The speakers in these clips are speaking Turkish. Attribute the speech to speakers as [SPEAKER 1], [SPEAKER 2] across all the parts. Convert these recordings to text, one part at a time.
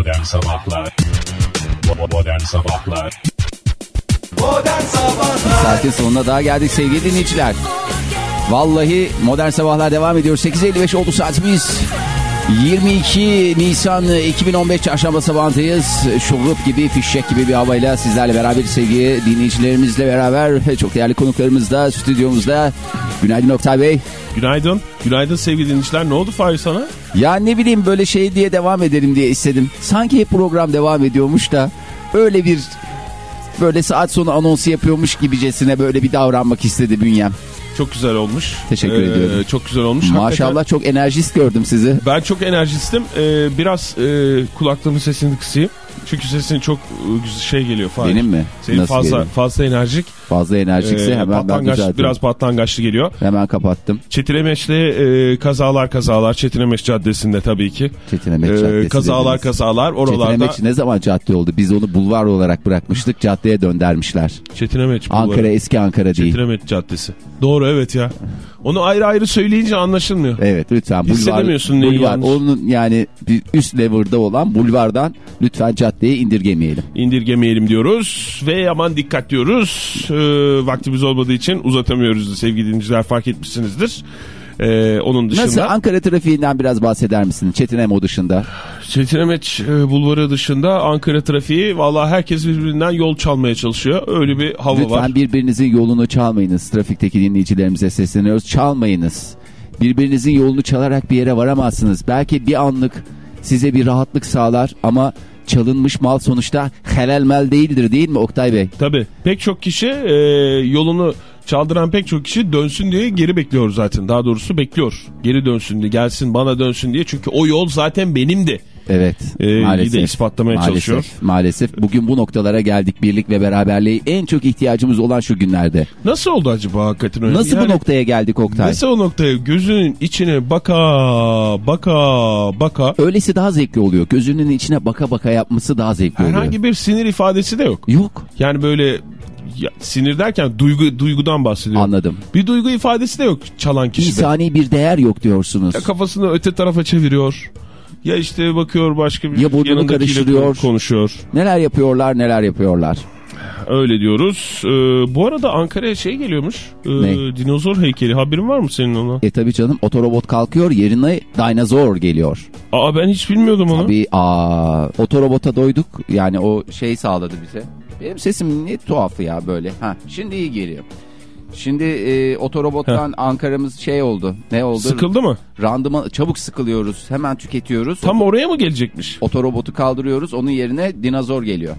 [SPEAKER 1] Modern Sabahlar Modern Sabahlar
[SPEAKER 2] Modern Sabahlar
[SPEAKER 3] Saatin sonuna daha geldik sevgili dinleyiciler. Vallahi Modern Sabahlar devam ediyor. 8.55 oldu saatimiz. 22 Nisan 2015 çarşamba sabahındayız. Şurup gibi, fişek gibi bir havayla sizlerle beraber sevgili dinleyicilerimizle beraber çok değerli konuklarımız da stüdyomuzda. Günaydın Oktay Bey.
[SPEAKER 4] Günaydın. Günaydın sevgili dinleyiciler. Ne oldu Fahir sana?
[SPEAKER 3] Ya ne bileyim böyle şey diye devam edelim diye istedim. Sanki hep program devam ediyormuş da öyle bir böyle saat sonu anonsu yapıyormuş gibicesine böyle bir davranmak istedi bünyem.
[SPEAKER 4] Çok güzel olmuş.
[SPEAKER 3] Teşekkür ediyorum.
[SPEAKER 4] Çok güzel olmuş.
[SPEAKER 3] Maşallah
[SPEAKER 4] Hakikaten
[SPEAKER 3] çok enerjist gördüm sizi.
[SPEAKER 4] Ben çok enerjistim. Ee, biraz e, kulaklığımın sesini kısayım. Çünkü sesin çok e, şey geliyor Fahir.
[SPEAKER 3] Benim mi?
[SPEAKER 4] Senin
[SPEAKER 3] Nasıl
[SPEAKER 4] fazla
[SPEAKER 3] geliyor?
[SPEAKER 4] fazla enerjik.
[SPEAKER 3] Fazla enerjikse
[SPEAKER 4] Ee,
[SPEAKER 3] hemen ben.
[SPEAKER 4] Biraz patlangaçlı geliyor.
[SPEAKER 3] Hemen kapattım.
[SPEAKER 4] Çetilemeç'te e, kazalar kazalar. Çetilemeç Caddesi'nde tabii ki.
[SPEAKER 3] Çetinemeç
[SPEAKER 4] Ee,
[SPEAKER 3] Caddesi
[SPEAKER 4] kazalar
[SPEAKER 3] dediniz.
[SPEAKER 4] kazalar. Oralarda
[SPEAKER 3] Çetinemeç ne zaman cadde oldu? Biz onu bulvar olarak bırakmıştık. Caddeye döndermişler.
[SPEAKER 4] Çetilemeç. bulvarı.
[SPEAKER 3] Ankara eski Ankara değil.
[SPEAKER 4] Çetilemeç Caddesi. Doğru evet ya. Onu ayrı ayrı söyleyince anlaşılmıyor.
[SPEAKER 3] Evet lütfen bulvar.
[SPEAKER 4] Hissedemiyorsun neyi
[SPEAKER 3] bulvar. Onun yani bir üst level'da olan bulvardan lütfen caddeye indirgemeyelim.
[SPEAKER 4] indirgemeyelim diyoruz ve aman dikkat diyoruz. Ee, vaktimiz olmadığı için uzatamıyoruz sevgili dinleyiciler fark etmişsinizdir. Ee, onun dışında
[SPEAKER 3] Nasıl Ankara trafiğinden biraz bahseder misin? Çetinemo dışında.
[SPEAKER 4] Çetinemeç e, bulvarı dışında Ankara trafiği valla herkes birbirinden yol çalmaya çalışıyor. Öyle bir hava
[SPEAKER 3] Lütfen
[SPEAKER 4] var.
[SPEAKER 3] birbirinizin yolunu çalmayınız. Trafikteki dinleyicilerimize sesleniyoruz. Çalmayınız. Birbirinizin yolunu çalarak bir yere varamazsınız. Belki bir anlık size bir rahatlık sağlar ama çalınmış mal sonuçta helal mal değildir değil mi Oktay Bey?
[SPEAKER 4] Tabii pek çok kişi e, yolunu çaldıran pek çok kişi dönsün diye geri bekliyor zaten. Daha doğrusu bekliyor. Geri dönsün diye gelsin bana dönsün diye. Çünkü o yol zaten benimdi.
[SPEAKER 3] Evet
[SPEAKER 4] Ee,
[SPEAKER 3] maalesef.
[SPEAKER 4] de ispatlamaya
[SPEAKER 3] maalesef,
[SPEAKER 4] çalışıyor.
[SPEAKER 3] Maalesef bugün bu noktalara geldik birlik ve beraberliği en çok ihtiyacımız olan şu günlerde.
[SPEAKER 4] Nasıl oldu acaba hakikaten öyle?
[SPEAKER 3] Nasıl
[SPEAKER 4] Yani-
[SPEAKER 3] bu noktaya geldik Oktay?
[SPEAKER 4] Nasıl o noktaya gözünün içine baka baka baka
[SPEAKER 3] Öylesi daha zevkli oluyor. Gözünün içine baka baka yapması daha zevkli oluyor.
[SPEAKER 4] herhangi bir sinir ifadesi de yok.
[SPEAKER 3] Yok
[SPEAKER 4] Yani böyle ya, sinir derken duygu duygudan bahsediyorum.
[SPEAKER 3] anladım.
[SPEAKER 4] Bir duygu ifadesi de yok çalan kişide.
[SPEAKER 3] İnsani bir değer yok diyorsunuz.
[SPEAKER 4] Ya kafasını öte tarafa çeviriyor. Ya işte bakıyor başka bir
[SPEAKER 3] Ya burnunu karıştırıyor.
[SPEAKER 4] konuşuyor.
[SPEAKER 3] Neler yapıyorlar neler yapıyorlar.
[SPEAKER 4] Öyle diyoruz. Ee, bu arada Ankara'ya şey geliyormuş.
[SPEAKER 3] Ne?
[SPEAKER 4] dinozor heykeli. Haberin var mı senin ona?
[SPEAKER 3] E tabi canım otorobot kalkıyor yerine dinozor geliyor.
[SPEAKER 4] Aa ben hiç bilmiyordum onu.
[SPEAKER 3] Tabii aa, otorobota doyduk yani o şey sağladı bize. Benim sesim ne tuhafı ya böyle. Ha, şimdi iyi geliyor. Şimdi e, otorobottan Ankara'mız şey oldu. Ne oldu?
[SPEAKER 4] Sıkıldı mı?
[SPEAKER 3] Randıman çabuk sıkılıyoruz. Hemen tüketiyoruz.
[SPEAKER 4] Tam oraya mı gelecekmiş?
[SPEAKER 3] Otorobotu kaldırıyoruz. Onun yerine dinozor geliyor.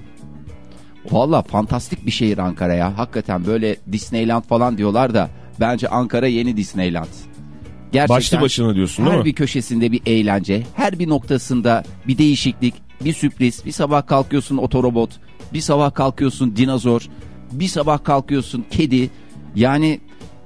[SPEAKER 3] Valla fantastik bir şehir Ankara ya. Hakikaten böyle Disneyland falan diyorlar da bence Ankara yeni Disneyland. Gerçekten
[SPEAKER 4] Başlı başına diyorsun değil
[SPEAKER 3] her
[SPEAKER 4] mi?
[SPEAKER 3] bir köşesinde bir eğlence, her bir noktasında bir değişiklik, bir sürpriz. Bir sabah kalkıyorsun otorobot, bir sabah kalkıyorsun dinozor, bir sabah kalkıyorsun kedi. Yani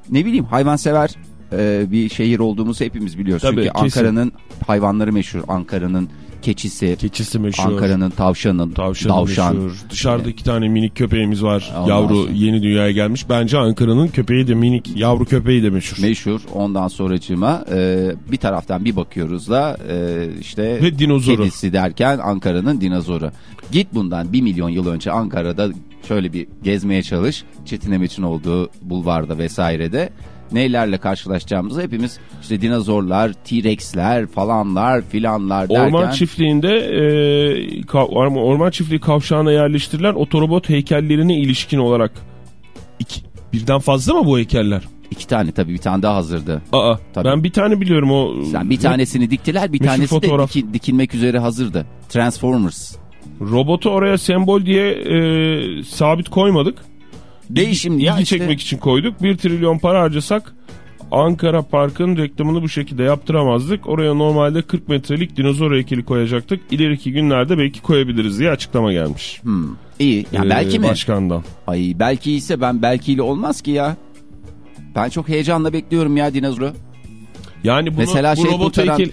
[SPEAKER 3] ne bileyim hayvansever e, bir şehir olduğumuzu hepimiz biliyoruz.
[SPEAKER 4] Tabii,
[SPEAKER 3] Çünkü. Ankara'nın hayvanları meşhur. Ankara'nın keçisi,
[SPEAKER 4] Keçisi meşhur.
[SPEAKER 3] Ankara'nın tavşanın,
[SPEAKER 4] Tavşanı
[SPEAKER 3] davşan.
[SPEAKER 4] meşhur. Dışarıda iki tane minik köpeğimiz var.
[SPEAKER 3] Ondan
[SPEAKER 4] Yavru
[SPEAKER 3] sonra-
[SPEAKER 4] yeni dünyaya gelmiş. Bence Ankara'nın köpeği de minik yavru köpeği de meşhur.
[SPEAKER 3] Meşhur. Ondan sonracığıma e, bir taraftan bir bakıyoruz da e, işte
[SPEAKER 4] Ve dinozoru.
[SPEAKER 3] kedisi derken Ankara'nın dinozoru. Git bundan bir milyon yıl önce Ankara'da şöyle bir gezmeye çalış. Çetin Emeç'in olduğu bulvarda vesairede nelerle karşılaşacağımızı hepimiz işte dinozorlar, T-Rex'ler falanlar filanlar derken.
[SPEAKER 4] Orman çiftliğinde e, orman, çiftliği kavşağına yerleştirilen otorobot heykellerine ilişkin olarak iki, birden fazla mı bu heykeller?
[SPEAKER 3] iki tane tabii bir tane daha hazırdı.
[SPEAKER 4] Aa,
[SPEAKER 3] Tabii.
[SPEAKER 4] ben bir tane biliyorum o.
[SPEAKER 3] Sen bir tanesini diktiler bir tanesi
[SPEAKER 4] fotoğraf.
[SPEAKER 3] de diki- dikilmek üzere hazırdı. Transformers.
[SPEAKER 4] Robotu oraya sembol diye e, sabit koymadık.
[SPEAKER 3] Değişim
[SPEAKER 4] İlgi
[SPEAKER 3] ya işte.
[SPEAKER 4] çekmek için koyduk. 1 trilyon para harcasak Ankara Park'ın reklamını bu şekilde yaptıramazdık. Oraya normalde 40 metrelik dinozor heykeli koyacaktık. İleriki günlerde belki koyabiliriz diye açıklama gelmiş.
[SPEAKER 3] Hmm, iyi. Ya
[SPEAKER 4] Ee,
[SPEAKER 3] belki mi?
[SPEAKER 4] Başkandan.
[SPEAKER 3] Ay belki ise ben belkiyle olmaz ki ya. Ben çok heyecanla bekliyorum ya dinozoru.
[SPEAKER 4] Yani bunu,
[SPEAKER 3] Mesela
[SPEAKER 4] bu
[SPEAKER 3] şey
[SPEAKER 4] robot
[SPEAKER 3] kurtaran-
[SPEAKER 4] heykeli...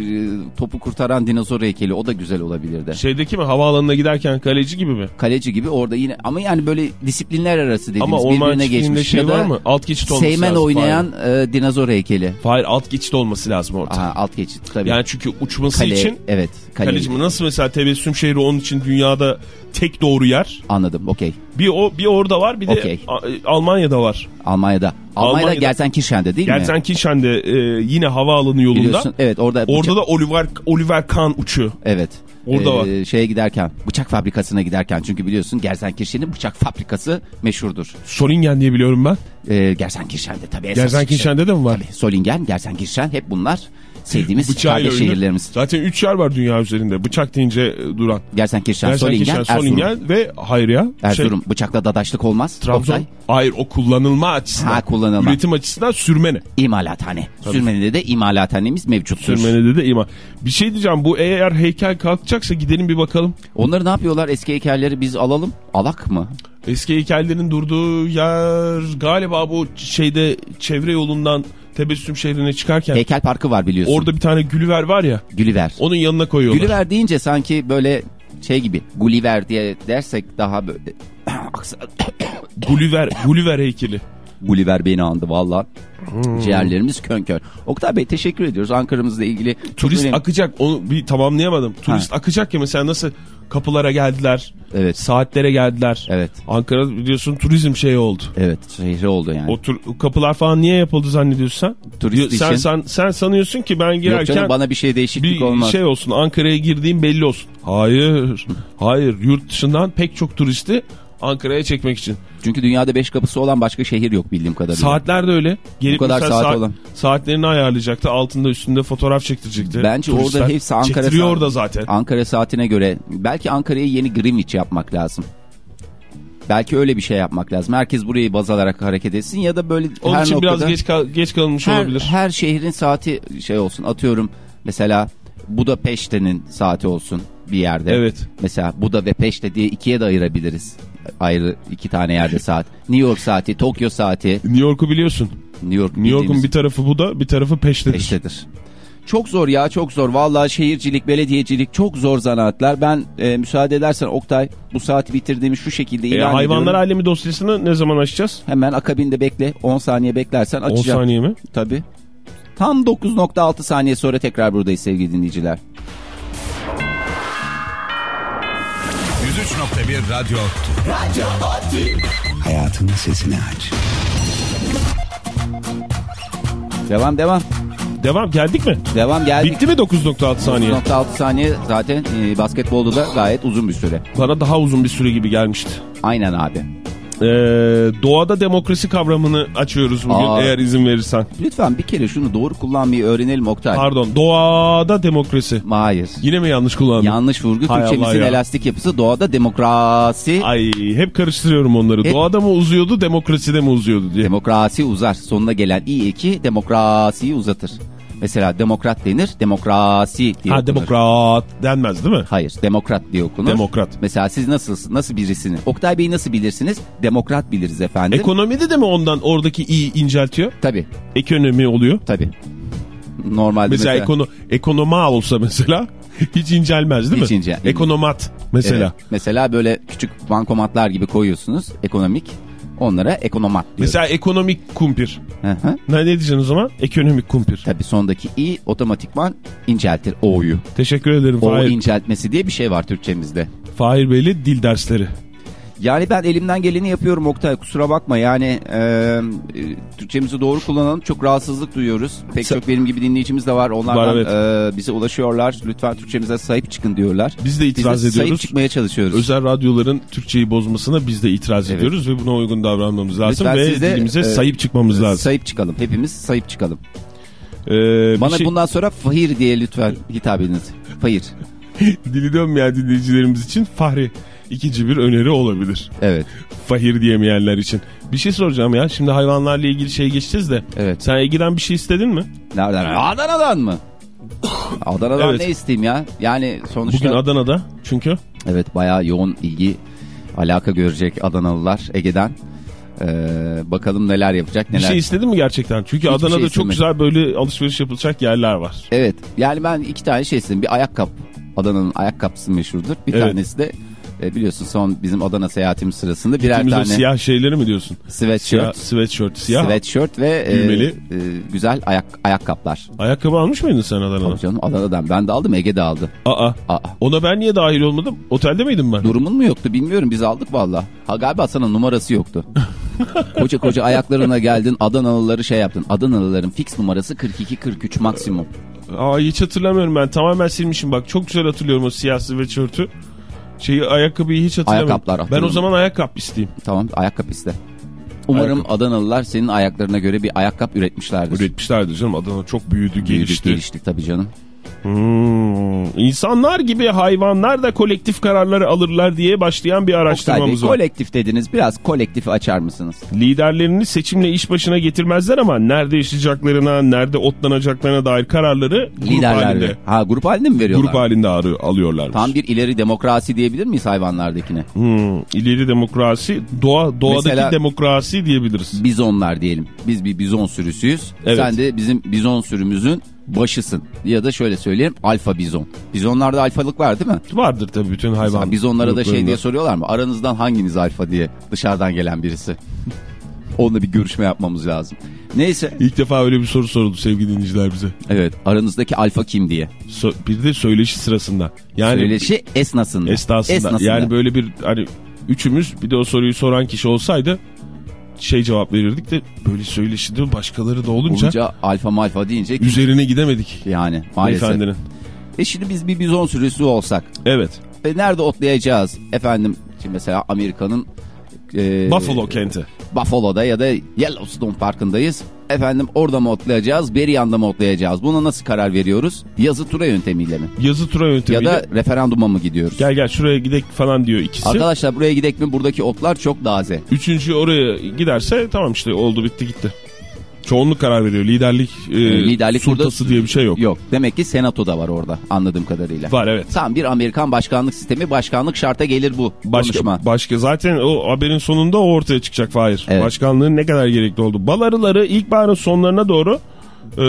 [SPEAKER 3] e, topu kurtaran dinozor heykeli o da güzel olabilirdi.
[SPEAKER 4] Şeydeki mi havaalanına giderken kaleci gibi mi?
[SPEAKER 3] Kaleci gibi orada yine ama yani böyle disiplinler arası dediğimiz
[SPEAKER 4] Ama
[SPEAKER 3] birbirine geçmiş.
[SPEAKER 4] şey
[SPEAKER 3] ya da
[SPEAKER 4] var mı? Alt geçit olması
[SPEAKER 3] Seymen
[SPEAKER 4] lazım.
[SPEAKER 3] oynayan e, dinozor heykeli.
[SPEAKER 4] Hayır alt geçit olması lazım orada.
[SPEAKER 3] Aha, alt geçit tabii.
[SPEAKER 4] Yani çünkü uçması
[SPEAKER 3] Kale,
[SPEAKER 4] için
[SPEAKER 3] evet. Kale.
[SPEAKER 4] kaleci mi? Nasıl mesela tebessüm şehri onun için dünyada tek doğru yer.
[SPEAKER 3] Anladım okey.
[SPEAKER 4] Bir o bir orada var bir de
[SPEAKER 3] Okey.
[SPEAKER 4] A- Almanya'da var.
[SPEAKER 3] Almanya'da. Almanya'da,
[SPEAKER 4] Almanya'da-
[SPEAKER 3] Gelsenkirchen'de değil mi?
[SPEAKER 4] Gelsenkirchen'de e, yine havaalanı yolunda.
[SPEAKER 3] Biliyorsun. Evet orada.
[SPEAKER 4] Orada
[SPEAKER 3] bıçak-
[SPEAKER 4] da Oliver Oliver Kahn uçuyor.
[SPEAKER 3] Evet.
[SPEAKER 4] Orada var.
[SPEAKER 3] Şeye giderken bıçak fabrikasına giderken çünkü biliyorsun Gelsenkirchen'in bıçak fabrikası meşhurdur.
[SPEAKER 4] Solingen diye biliyorum ben.
[SPEAKER 3] Ee, Gelsenkirchen'de tabii.
[SPEAKER 4] Gelsenkirchen'de de mi var?
[SPEAKER 3] Tabii, Solingen, Gelsenkirchen hep bunlar sevdiğimiz
[SPEAKER 4] Bıçağıyla
[SPEAKER 3] kardeş
[SPEAKER 4] ünlü.
[SPEAKER 3] şehirlerimiz.
[SPEAKER 4] Zaten 3 yer var dünya üzerinde. Bıçak deyince e, duran.
[SPEAKER 3] Gelsenkirchen, Solingen,
[SPEAKER 4] Gelsenkirchen,
[SPEAKER 3] Erzurum.
[SPEAKER 4] Solingen ve hayır ya.
[SPEAKER 3] Erzurum. Bıçakla dadaşlık olmaz.
[SPEAKER 4] Trabzon.
[SPEAKER 3] Oktay.
[SPEAKER 4] Hayır o kullanılma açısından.
[SPEAKER 3] Ha, kullanılma.
[SPEAKER 4] Üretim açısından sürmene.
[SPEAKER 3] İmalathane. Sürmeni'de de imalathanemiz mevcuttur.
[SPEAKER 4] Sürmenede de ima. Bir şey diyeceğim bu eğer heykel kalkacaksa gidelim bir bakalım.
[SPEAKER 3] Onları ne yapıyorlar? Eski heykelleri biz alalım. Alak mı?
[SPEAKER 4] Eski heykellerin durduğu yer galiba bu şeyde çevre yolundan Tebessüm şehrine çıkarken
[SPEAKER 3] Heykel parkı var biliyorsun.
[SPEAKER 4] orada bir tane Gülüver var ya
[SPEAKER 3] Gülliver.
[SPEAKER 4] onun yanına koyuyorlar.
[SPEAKER 3] Gülliver deyince sanki böyle şey gibi Gulliver diye dersek daha böyle
[SPEAKER 4] Gulliver, Gulliver heykeli.
[SPEAKER 3] Gulliver beni andı valla.
[SPEAKER 4] Hmm.
[SPEAKER 3] Ciğerlerimiz kön kön. Oktay Bey teşekkür ediyoruz Ankara'mızla ilgili.
[SPEAKER 4] Turist
[SPEAKER 3] önemli-
[SPEAKER 4] akacak onu bir tamamlayamadım. Turist akacak ya mesela nasıl kapılara geldiler.
[SPEAKER 3] Evet.
[SPEAKER 4] Saatlere geldiler.
[SPEAKER 3] Evet.
[SPEAKER 4] Ankara biliyorsun turizm şeyi oldu.
[SPEAKER 3] Evet şehri oldu yani.
[SPEAKER 4] O tur, kapılar falan niye yapıldı zannediyorsun sen?
[SPEAKER 3] Turist
[SPEAKER 4] sen,
[SPEAKER 3] için.
[SPEAKER 4] sen, sen sanıyorsun ki ben
[SPEAKER 3] Yok
[SPEAKER 4] girerken
[SPEAKER 3] canım bana bir şey değişiklik
[SPEAKER 4] bir
[SPEAKER 3] olmaz.
[SPEAKER 4] şey olsun Ankara'ya girdiğim belli olsun. Hayır. Hayır. Yurt dışından pek çok turisti Ankara'ya çekmek için.
[SPEAKER 3] Çünkü dünyada beş kapısı olan başka şehir yok bildiğim kadarıyla.
[SPEAKER 4] Saatler de öyle. Gelip
[SPEAKER 3] Bu kadar saat
[SPEAKER 4] saat-
[SPEAKER 3] olan.
[SPEAKER 4] Saatlerini ayarlayacaktı. Altında üstünde fotoğraf çektirecekti.
[SPEAKER 3] Bence
[SPEAKER 4] Turistler.
[SPEAKER 3] orada hepsi Ankara
[SPEAKER 4] Çektiriyor
[SPEAKER 3] saat-
[SPEAKER 4] orada zaten.
[SPEAKER 3] Ankara saatine göre belki Ankara'ya yeni Greenwich yapmak lazım. Belki öyle bir şey yapmak lazım. Herkes burayı baz alarak hareket etsin ya da böyle
[SPEAKER 4] Onun
[SPEAKER 3] her
[SPEAKER 4] için
[SPEAKER 3] noktada
[SPEAKER 4] biraz geç, kal- geç kalınmış
[SPEAKER 3] her,
[SPEAKER 4] olabilir.
[SPEAKER 3] her şehrin saati şey olsun. Atıyorum mesela Budapeşte'nin saati olsun bir yerde.
[SPEAKER 4] Evet.
[SPEAKER 3] Mesela Buda ve Peşte diye ikiye de ayırabiliriz. Ayrı iki tane yerde saat. New York saati, Tokyo saati.
[SPEAKER 4] New York'u biliyorsun.
[SPEAKER 3] New York
[SPEAKER 4] New York'un bir tarafı bu da bir tarafı Peşte'dir.
[SPEAKER 3] Peştedir. Çok zor ya çok zor. Vallahi şehircilik, belediyecilik çok zor zanaatlar. Ben e, müsaade edersen Oktay bu saati bitirdiğimi şu şekilde
[SPEAKER 4] E,
[SPEAKER 3] ilan
[SPEAKER 4] hayvanlar
[SPEAKER 3] ediyorum.
[SPEAKER 4] alemi dosyasını ne zaman açacağız?
[SPEAKER 3] Hemen akabinde bekle. 10 saniye beklersen
[SPEAKER 4] 10
[SPEAKER 3] açacağım.
[SPEAKER 4] saniye mi?
[SPEAKER 3] Tabii. Tam 9.6 saniye sonra tekrar buradayız sevgili dinleyiciler.
[SPEAKER 5] 103.1 Radyo Ottu.
[SPEAKER 6] Hayatının sesini aç.
[SPEAKER 3] Devam devam.
[SPEAKER 4] Devam geldik mi?
[SPEAKER 3] Devam geldik.
[SPEAKER 4] Bitti mi 9.6 saniye?
[SPEAKER 3] 9.6 saniye zaten e, basketbolda da gayet uzun bir süre.
[SPEAKER 4] Bana daha uzun bir süre gibi gelmişti.
[SPEAKER 3] Aynen abi.
[SPEAKER 4] Ee, doğada demokrasi kavramını açıyoruz bugün
[SPEAKER 3] Aa.
[SPEAKER 4] eğer izin verirsen.
[SPEAKER 3] Lütfen bir kere şunu doğru kullanmayı öğrenelim Oktay.
[SPEAKER 4] Pardon doğada demokrasi.
[SPEAKER 3] Hayır.
[SPEAKER 4] Yine mi yanlış kullandım?
[SPEAKER 3] Yanlış vurgu.
[SPEAKER 4] Hay
[SPEAKER 3] Türkçemizin
[SPEAKER 4] ya.
[SPEAKER 3] elastik yapısı doğada demokrasi.
[SPEAKER 4] Ay hep karıştırıyorum onları.
[SPEAKER 3] Hep-
[SPEAKER 4] Doğada mı uzuyordu demokraside mi uzuyordu diye.
[SPEAKER 3] Demokrasi uzar. Sonuna gelen i eki demokrasiyi uzatır. Mesela demokrat denir, demokrasi diye
[SPEAKER 4] ha
[SPEAKER 3] okunur.
[SPEAKER 4] demokrat denmez değil mi?
[SPEAKER 3] Hayır, demokrat diye okunur.
[SPEAKER 4] Demokrat.
[SPEAKER 3] Mesela siz nasıl nasıl birisini? Oktay Bey nasıl bilirsiniz? Demokrat biliriz efendim.
[SPEAKER 4] Ekonomide de mi ondan oradaki i inceltiyor?
[SPEAKER 3] tabii,
[SPEAKER 4] Ekonomi oluyor.
[SPEAKER 3] tabii. Normalde
[SPEAKER 4] Mesela,
[SPEAKER 3] mesela,
[SPEAKER 4] ekono ekonoma olsa mesela hiç incelmez değil
[SPEAKER 3] Hiç
[SPEAKER 4] mi?
[SPEAKER 3] ince-
[SPEAKER 4] Ekonomat mesela.
[SPEAKER 3] Evet. mesela böyle küçük bankomatlar gibi koyuyorsunuz ekonomik. Onlara ekonomat diyor.
[SPEAKER 4] Mesela ekonomik kumpir.
[SPEAKER 3] Hı hı.
[SPEAKER 4] Ne, ne diyeceksin o zaman? Ekonomik kumpir.
[SPEAKER 3] Tabii sondaki i otomatikman inceltir o'yu.
[SPEAKER 4] Teşekkür ederim
[SPEAKER 3] O
[SPEAKER 4] Fahir.
[SPEAKER 3] inceltmesi diye bir şey var Türkçemizde.
[SPEAKER 4] Fahir Beyli dil dersleri.
[SPEAKER 3] Yani ben elimden geleni yapıyorum Oktay kusura bakma yani e, e, Türkçemizi doğru kullanalım çok rahatsızlık duyuyoruz. Pek
[SPEAKER 4] Sen-
[SPEAKER 3] çok benim gibi dinleyicimiz de var onlardan
[SPEAKER 4] Var, evet.
[SPEAKER 3] e, bize ulaşıyorlar lütfen Türkçemize sahip çıkın diyorlar.
[SPEAKER 4] Biz de itiraz
[SPEAKER 3] Biz de sahip
[SPEAKER 4] ediyoruz.
[SPEAKER 3] çıkmaya çalışıyoruz.
[SPEAKER 4] Özel radyoların Türkçeyi bozmasına biz de itiraz
[SPEAKER 3] Evet.
[SPEAKER 4] ediyoruz ve buna uygun davranmamız lazım
[SPEAKER 3] Lütfen
[SPEAKER 4] ve
[SPEAKER 3] de,
[SPEAKER 4] dilimize
[SPEAKER 3] e,
[SPEAKER 4] sahip çıkmamız lazım.
[SPEAKER 3] Sahip çıkalım hepimiz sahip çıkalım.
[SPEAKER 4] Ee,
[SPEAKER 3] Bana
[SPEAKER 4] şey-
[SPEAKER 3] bundan sonra Fahir diye lütfen hitap ediniz. Fahir
[SPEAKER 4] Dili dönmeyen dinleyicilerimiz için Fahri ikinci bir öneri olabilir.
[SPEAKER 3] evet
[SPEAKER 4] Fahir diyemeyenler için. Bir şey soracağım ya. Şimdi hayvanlarla ilgili şey geçeceğiz de.
[SPEAKER 3] Evet.
[SPEAKER 4] Sen Ege'den bir şey istedin mi?
[SPEAKER 3] nereden? Adana'dan mı? Adana'dan
[SPEAKER 4] Evet.
[SPEAKER 3] ne isteyeyim ya? Yani sonuçta...
[SPEAKER 4] Bugün Adana'da çünkü.
[SPEAKER 3] Evet bayağı yoğun ilgi alaka görecek Adanalılar Ege'den. Ee, bakalım neler yapacak
[SPEAKER 4] Bir
[SPEAKER 3] neler.
[SPEAKER 4] şey istedin mi gerçekten? Çünkü
[SPEAKER 3] Hiçbir
[SPEAKER 4] Adana'da
[SPEAKER 3] şey
[SPEAKER 4] çok
[SPEAKER 3] istemedim.
[SPEAKER 4] güzel böyle alışveriş yapılacak yerler var.
[SPEAKER 3] Evet yani ben iki tane şey istedim. Bir ayakkabı. Adana'nın ayakkabısı meşhurdur. Bir
[SPEAKER 4] Evet.
[SPEAKER 3] tanesi de e, biliyorsun son bizim Adana seyahatimiz sırasında birer
[SPEAKER 4] Gittiğimiz
[SPEAKER 3] tane
[SPEAKER 4] siyah şeyleri mi diyorsun? Siyah
[SPEAKER 3] sweatshirt,
[SPEAKER 4] sweatshirt, siyah.
[SPEAKER 3] sweatshirt ve e, e, güzel ayak ayakkabılar.
[SPEAKER 4] Ayakkabı almış mıydın sen Adana'da?
[SPEAKER 3] Tabii canım Adana'dan ben de aldım Ege de aldı.
[SPEAKER 4] Aa.
[SPEAKER 3] Aa,
[SPEAKER 4] Ona ben niye dahil olmadım? Otelde miydim ben?
[SPEAKER 3] durumun mu yoktu bilmiyorum biz aldık valla. Ha galiba sana numarası yoktu. koca koca ayaklarına geldin Adanalıları şey yaptın. Adanalıların fix numarası 42-43 maksimum.
[SPEAKER 4] Aa hiç hatırlamıyorum ben. Tamamen silmişim bak. Çok güzel hatırlıyorum o siyah sweatshirt'ü. Şeyi ayakkabıyı hiç hatırlamıyorum.
[SPEAKER 3] Ayakkabılar
[SPEAKER 4] ben o zaman ayakkabı isteyeyim.
[SPEAKER 3] Tamam ayakkabı iste. Umarım
[SPEAKER 4] Ayakkabı.
[SPEAKER 3] Adanalılar senin ayaklarına göre bir ayakkabı üretmişlerdir.
[SPEAKER 4] Üretmişlerdi canım. Adana çok büyüdü, gelişti.
[SPEAKER 3] geliştik tabii canım.
[SPEAKER 4] Hmm. İnsanlar gibi hayvanlar da kolektif kararları alırlar diye başlayan bir
[SPEAKER 3] Oktay Bey,
[SPEAKER 4] araştırmamız var.
[SPEAKER 3] kolektif dediniz. Biraz kolektifi açar mısınız?
[SPEAKER 4] Liderlerini seçimle iş başına getirmezler ama nerede yaşayacaklarına, nerede otlanacaklarına dair kararları grup
[SPEAKER 3] Liderler.
[SPEAKER 4] halinde,
[SPEAKER 3] mi? Ha grup halinde mi veriyorlar?
[SPEAKER 4] grup halinde alıyorlarmış.
[SPEAKER 3] Tam bir ileri demokrasi diyebilir miyiz hayvanlardakine?
[SPEAKER 4] Hmm, ileri demokrasi, doğa doğadaki
[SPEAKER 3] Mesela-
[SPEAKER 4] demokrasi diyebiliriz.
[SPEAKER 3] Bizonlar diyelim. Biz bir bizon sürüsüyüz.
[SPEAKER 4] Evet.
[SPEAKER 3] Sen de bizim bizon sürümüzün başısın. Ya da şöyle söyleyeyim alfa bizon. Bizonlarda alfalık var değil mi?
[SPEAKER 4] Vardır tabii bütün hayvan.
[SPEAKER 3] Mesela bizonlara da şey diye soruyorlar mı? Aranızdan hanginiz alfa diye dışarıdan gelen birisi. Onunla bir görüşme yapmamız lazım. Neyse.
[SPEAKER 4] İlk defa öyle bir soru soruldu sevgili dinleyiciler bize.
[SPEAKER 3] Evet aranızdaki alfa kim diye.
[SPEAKER 4] So- bir de söyleşi sırasında. Yani
[SPEAKER 3] Söyleşi esnasında.
[SPEAKER 4] esnasında.
[SPEAKER 3] Esnasında.
[SPEAKER 4] Yani böyle bir hani üçümüz bir de o soruyu soran kişi olsaydı şey cevap verirdik de böyle söyleşide başkaları da olunca,
[SPEAKER 3] Olunca alfa malfa deyince
[SPEAKER 4] üzerine gidemedik.
[SPEAKER 3] yani maalesef.
[SPEAKER 4] Beyefendinin.
[SPEAKER 3] E şimdi biz bir bizon sürüsü olsak
[SPEAKER 4] Evet.
[SPEAKER 3] ve nerede otlayacağız? Efendim şimdi mesela Amerika'nın e,
[SPEAKER 4] Buffalo kenti.
[SPEAKER 3] Buffalo'da ya da Yellowstone Parkı'ndayız. Efendim orada mı otlayacağız, Berryan'da mı otlayacağız? Buna nasıl karar veriyoruz? Yazı tura yöntemiyle mi?
[SPEAKER 4] Yazı tura
[SPEAKER 3] Ya
[SPEAKER 4] yöntemiyle.
[SPEAKER 3] da referanduma mı gidiyoruz?
[SPEAKER 4] Gel gel şuraya gidek falan diyor ikisi.
[SPEAKER 3] Arkadaşlar buraya gidek mi? Buradaki otlar çok daze.
[SPEAKER 4] Üçüncü oraya giderse tamam işte oldu bitti gitti. Çoğunluk karar veriyor. Liderlik, e,
[SPEAKER 3] liderlik burada-
[SPEAKER 4] sultası diye bir şey yok.
[SPEAKER 3] Yok. Demek ki senato da var orada anladığım kadarıyla.
[SPEAKER 4] Var evet.
[SPEAKER 3] Tam bir Amerikan başkanlık sistemi. Başkanlık şarta gelir bu
[SPEAKER 4] Başka,
[SPEAKER 3] konuşma.
[SPEAKER 4] başka zaten o haberin sonunda o ortaya çıkacak Fahir.
[SPEAKER 3] Evet.
[SPEAKER 4] Başkanlığın ne kadar gerekli oldu. Bal arıları ilkbaharın sonlarına doğru e,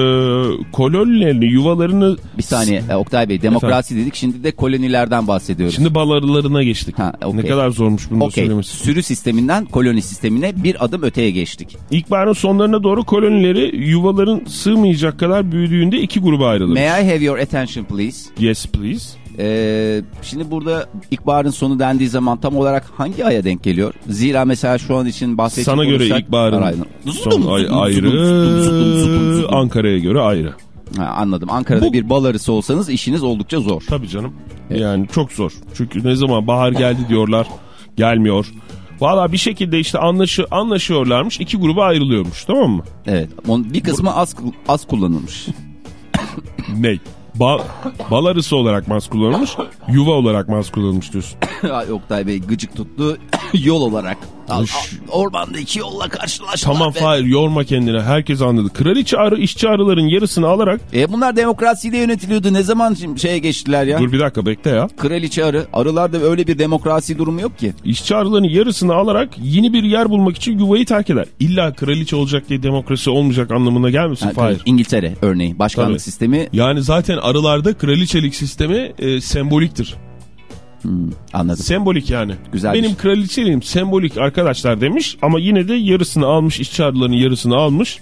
[SPEAKER 4] kolonilerini, yuvalarını...
[SPEAKER 3] Bir saniye e, Oktay Bey demokrasi dedik şimdi de kolonilerden bahsediyoruz.
[SPEAKER 4] Şimdi bal arılarına geçtik.
[SPEAKER 3] Ha, okey.
[SPEAKER 4] Ne kadar zormuş bunu da
[SPEAKER 3] Okey
[SPEAKER 4] söylemesi.
[SPEAKER 3] sürü sisteminden koloni sistemine bir adım öteye geçtik.
[SPEAKER 4] İlkbaharın sonlarına doğru kolonileri yuvaların sığmayacak kadar büyüdüğünde iki gruba ayrılır.
[SPEAKER 3] May I have your attention please?
[SPEAKER 4] Yes please.
[SPEAKER 3] Ee, şimdi burada ilkbaharın sonu dendiği zaman tam olarak hangi aya denk geliyor? Zira mesela şu an için bahsedecek
[SPEAKER 4] Sana göre
[SPEAKER 3] olursak-
[SPEAKER 4] ilkbaharın
[SPEAKER 3] Aynen.
[SPEAKER 4] son ay ayrı, Ankara'ya göre ayrı.
[SPEAKER 3] Ha, anladım. Ankara'da
[SPEAKER 4] Bu-
[SPEAKER 3] bir bal arısı olsanız işiniz oldukça zor.
[SPEAKER 4] Tabii canım. Yani çok zor. Çünkü ne zaman bahar geldi diyorlar, gelmiyor. Valla bir şekilde işte anlaşı, anlaşıyorlarmış, iki gruba ayrılıyormuş tamam mı?
[SPEAKER 3] Evet. Bir kısmı az az kullanılmış.
[SPEAKER 4] Ney? Bal, bal arısı olarak mas kullanılmış, yuva olarak mas kullanılmış diyorsun.
[SPEAKER 3] Ay, Oktay Bey gıcık tuttu yol olarak. Al- Ormanda iki yolla karşılaştılar.
[SPEAKER 4] Tamam Fahir yorma kendine herkes anladı. Kraliçe arı işçi arıların yarısını alarak...
[SPEAKER 3] E bunlar demokrasiyle yönetiliyordu. Ne zaman şimdi şeye geçtiler ya?
[SPEAKER 4] Dur bir dakika bekle ya.
[SPEAKER 3] Kraliçe arı. Arılarda öyle bir demokrasi durumu yok ki.
[SPEAKER 4] İşçi arıların yarısını alarak yeni bir yer bulmak için yuvayı terk eder. İlla kraliçe olacak diye demokrasi olmayacak anlamına gelmesin
[SPEAKER 3] Ha,
[SPEAKER 4] Fahir.
[SPEAKER 3] İngiltere örneği başkanlık
[SPEAKER 4] Tabii.
[SPEAKER 3] sistemi
[SPEAKER 4] Yani zaten arılarda kraliçelik sistemi e, semboliktir.
[SPEAKER 3] Anladım.
[SPEAKER 4] Sembolik yani.
[SPEAKER 3] Güzel
[SPEAKER 4] Benim kraliçeliğim sembolik arkadaşlar demiş ama yine de yarısını almış arılarının yarısını almış.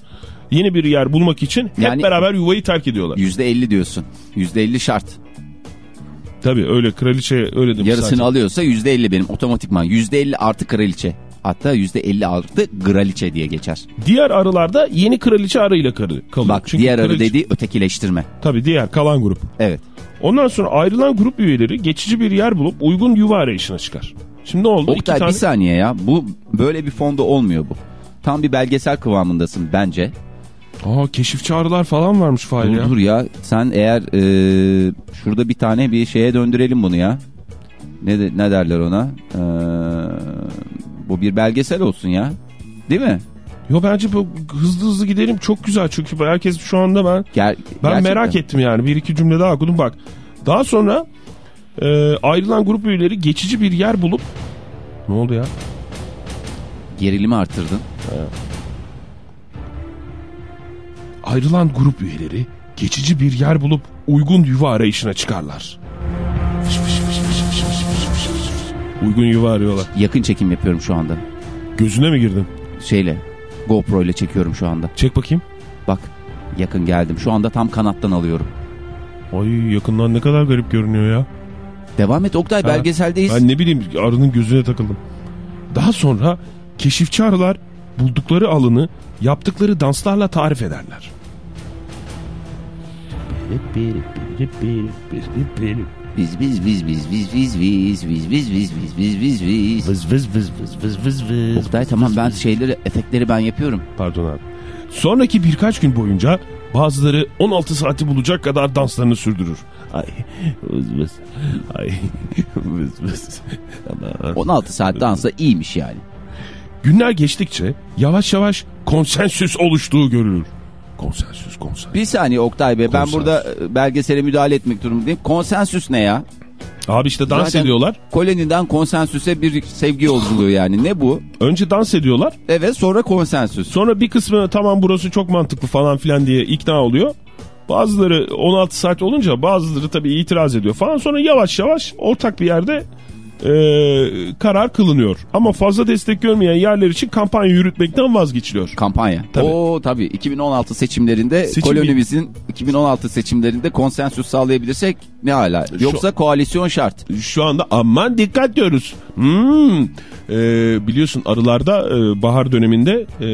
[SPEAKER 4] Yeni bir yer bulmak için hep
[SPEAKER 3] Yani-
[SPEAKER 4] beraber yuvayı terk ediyorlar.
[SPEAKER 3] %50 diyorsun. %50 şart.
[SPEAKER 4] Tabii öyle kraliçe öyle demiş
[SPEAKER 3] Yarısını
[SPEAKER 4] zaten.
[SPEAKER 3] alıyorsa %50 benim otomatikman. %50 artı kraliçe. Hatta %50 artı graliçe diye geçer.
[SPEAKER 4] Diğer arılarda yeni kraliçe arıyla kalıyor.
[SPEAKER 3] Bak
[SPEAKER 4] Çünkü
[SPEAKER 3] diğer arı
[SPEAKER 4] kraliçe-
[SPEAKER 3] dediği ötekileştirme.
[SPEAKER 4] Tabii diğer kalan grup.
[SPEAKER 3] Evet.
[SPEAKER 4] Ondan sonra ayrılan grup üyeleri geçici bir yer bulup uygun yuva arayışına çıkar. Şimdi ne oldu? İki
[SPEAKER 3] Oktay
[SPEAKER 4] tane...
[SPEAKER 3] bir saniye ya. Bu böyle bir fonda olmuyor bu. Tam bir belgesel kıvamındasın bence.
[SPEAKER 4] Aa keşifçi arılar falan varmış Fahir ya.
[SPEAKER 3] dur ya. Sen eğer e, şurada bir tane bir şeye döndürelim bunu ya. Ne de- ne derler ona? E, bu bir belgesel olsun ya. Değil mi?
[SPEAKER 4] Yo bence bu hızlı hızlı gidelim çok güzel çünkü herkes şu anda ben
[SPEAKER 3] Ger
[SPEAKER 4] ben merak ettim yani bir iki cümle daha okudum bak. Daha sonra e, ayrılan grup üyeleri geçici bir yer bulup ne oldu ya?
[SPEAKER 3] Gerilimi artırdın. He.
[SPEAKER 4] Ayrılan grup üyeleri geçici bir yer bulup uygun yuva arayışına çıkarlar. Fış fış fış fış fış fış fış fış. Uygun yuva arıyorlar.
[SPEAKER 3] Yakın çekim yapıyorum şu anda.
[SPEAKER 4] Gözüne mi girdin?
[SPEAKER 3] Şeyle GoPro ile çekiyorum şu anda.
[SPEAKER 4] Çek bakayım.
[SPEAKER 3] Bak yakın geldim. Şu anda tam kanattan alıyorum.
[SPEAKER 4] Ay yakından ne kadar garip görünüyor ya.
[SPEAKER 3] Devam et Oktay
[SPEAKER 4] Ha.
[SPEAKER 3] belgeseldeyiz.
[SPEAKER 4] Ben ne bileyim arının gözüne takıldım. Daha sonra keşifçi arılar buldukları alanı yaptıkları danslarla tarif ederler.
[SPEAKER 3] Biz biz biz biz biz biz biz biz biz biz biz biz biz biz.
[SPEAKER 4] Vız vız vız vız vız vız vız.
[SPEAKER 3] Oktay tamam ben şeyleri efektleri ben yapıyorum.
[SPEAKER 4] Pardon abi. Sonraki birkaç gün boyunca bazıları 16 saati bulacak kadar danslarını sürdürür. Ay vız vız. Ay vız vız. Aman.
[SPEAKER 3] 16 saat dansa iyiymiş yani.
[SPEAKER 4] Günler geçtikçe yavaş yavaş konsensüs oluştuğu görülür. Konsensüs konsensüs.
[SPEAKER 3] Bir saniye Oktay Bey ben burada e, belgesele müdahale etmek durumundayım. Konsensüs ne ya?
[SPEAKER 4] Abi işte dans
[SPEAKER 3] Zaten
[SPEAKER 4] ediyorlar.
[SPEAKER 3] Koloniden konsensüse bir sevgi yolculuğu yani. Ne bu?
[SPEAKER 4] Önce dans ediyorlar.
[SPEAKER 3] Evet sonra konsensüs.
[SPEAKER 4] Sonra bir kısmı tamam burası çok mantıklı falan filan diye ikna oluyor. Bazıları 16 saat olunca bazıları tabii itiraz ediyor falan. Sonra yavaş yavaş ortak bir yerde e, karar kılınıyor. Ama fazla destek görmeyen yerler için kampanya yürütmekten vazgeçiliyor.
[SPEAKER 3] Kampanya.
[SPEAKER 4] Tabii.
[SPEAKER 3] Oo tabii 2016 seçimlerinde
[SPEAKER 4] Seçim
[SPEAKER 3] kolonimizin 2016 seçimlerinde konsensüs sağlayabilirsek ne hala. Yoksa koalisyon şart.
[SPEAKER 4] Şu anda aman dikkat diyoruz. Hmm. E, biliyorsun arılarda e, bahar döneminde e,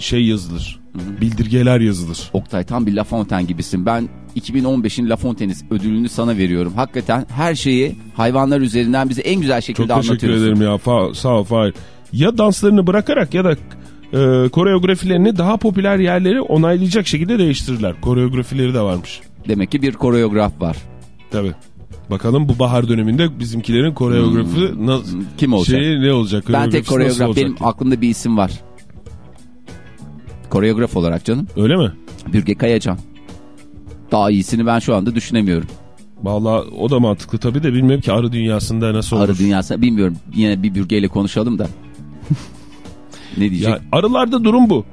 [SPEAKER 4] şey yazılır. Bildirgeler yazılır.
[SPEAKER 3] Oktay tam bir La Fontaine gibisin. Ben 2015'in La Fontaine'i ödülünü sana veriyorum. Hakikaten her şeyi hayvanlar üzerinden bize en güzel şekilde
[SPEAKER 4] Çok teşekkür
[SPEAKER 3] anlatıyorsun.
[SPEAKER 4] ederim ya. Fa sağ ol Fahir. Ya danslarını bırakarak ya da e, koreografilerini daha popüler yerleri onaylayacak şekilde değiştirirler. Koreografileri de varmış.
[SPEAKER 3] Demek ki bir koreograf var.
[SPEAKER 4] Tabii. Bakalım bu bahar döneminde bizimkilerin koreografi nasıl
[SPEAKER 3] Kim olacak?
[SPEAKER 4] Şeyi ne olacak?
[SPEAKER 3] Ben tek koreograf benim
[SPEAKER 4] ki?
[SPEAKER 3] aklımda bir isim var. Koreograf olarak canım.
[SPEAKER 4] Öyle mi?
[SPEAKER 3] Bürge Kayacan. Daha iyisini ben şu anda düşünemiyorum.
[SPEAKER 4] Vallahi o da mantıklı tabii de bilmiyorum ki arı dünyasında nasıl olur.
[SPEAKER 3] Arı dünyası bilmiyorum. Yine bir bürgeyle konuşalım da. ne diyecek?
[SPEAKER 4] Ya, arılarda durum bu.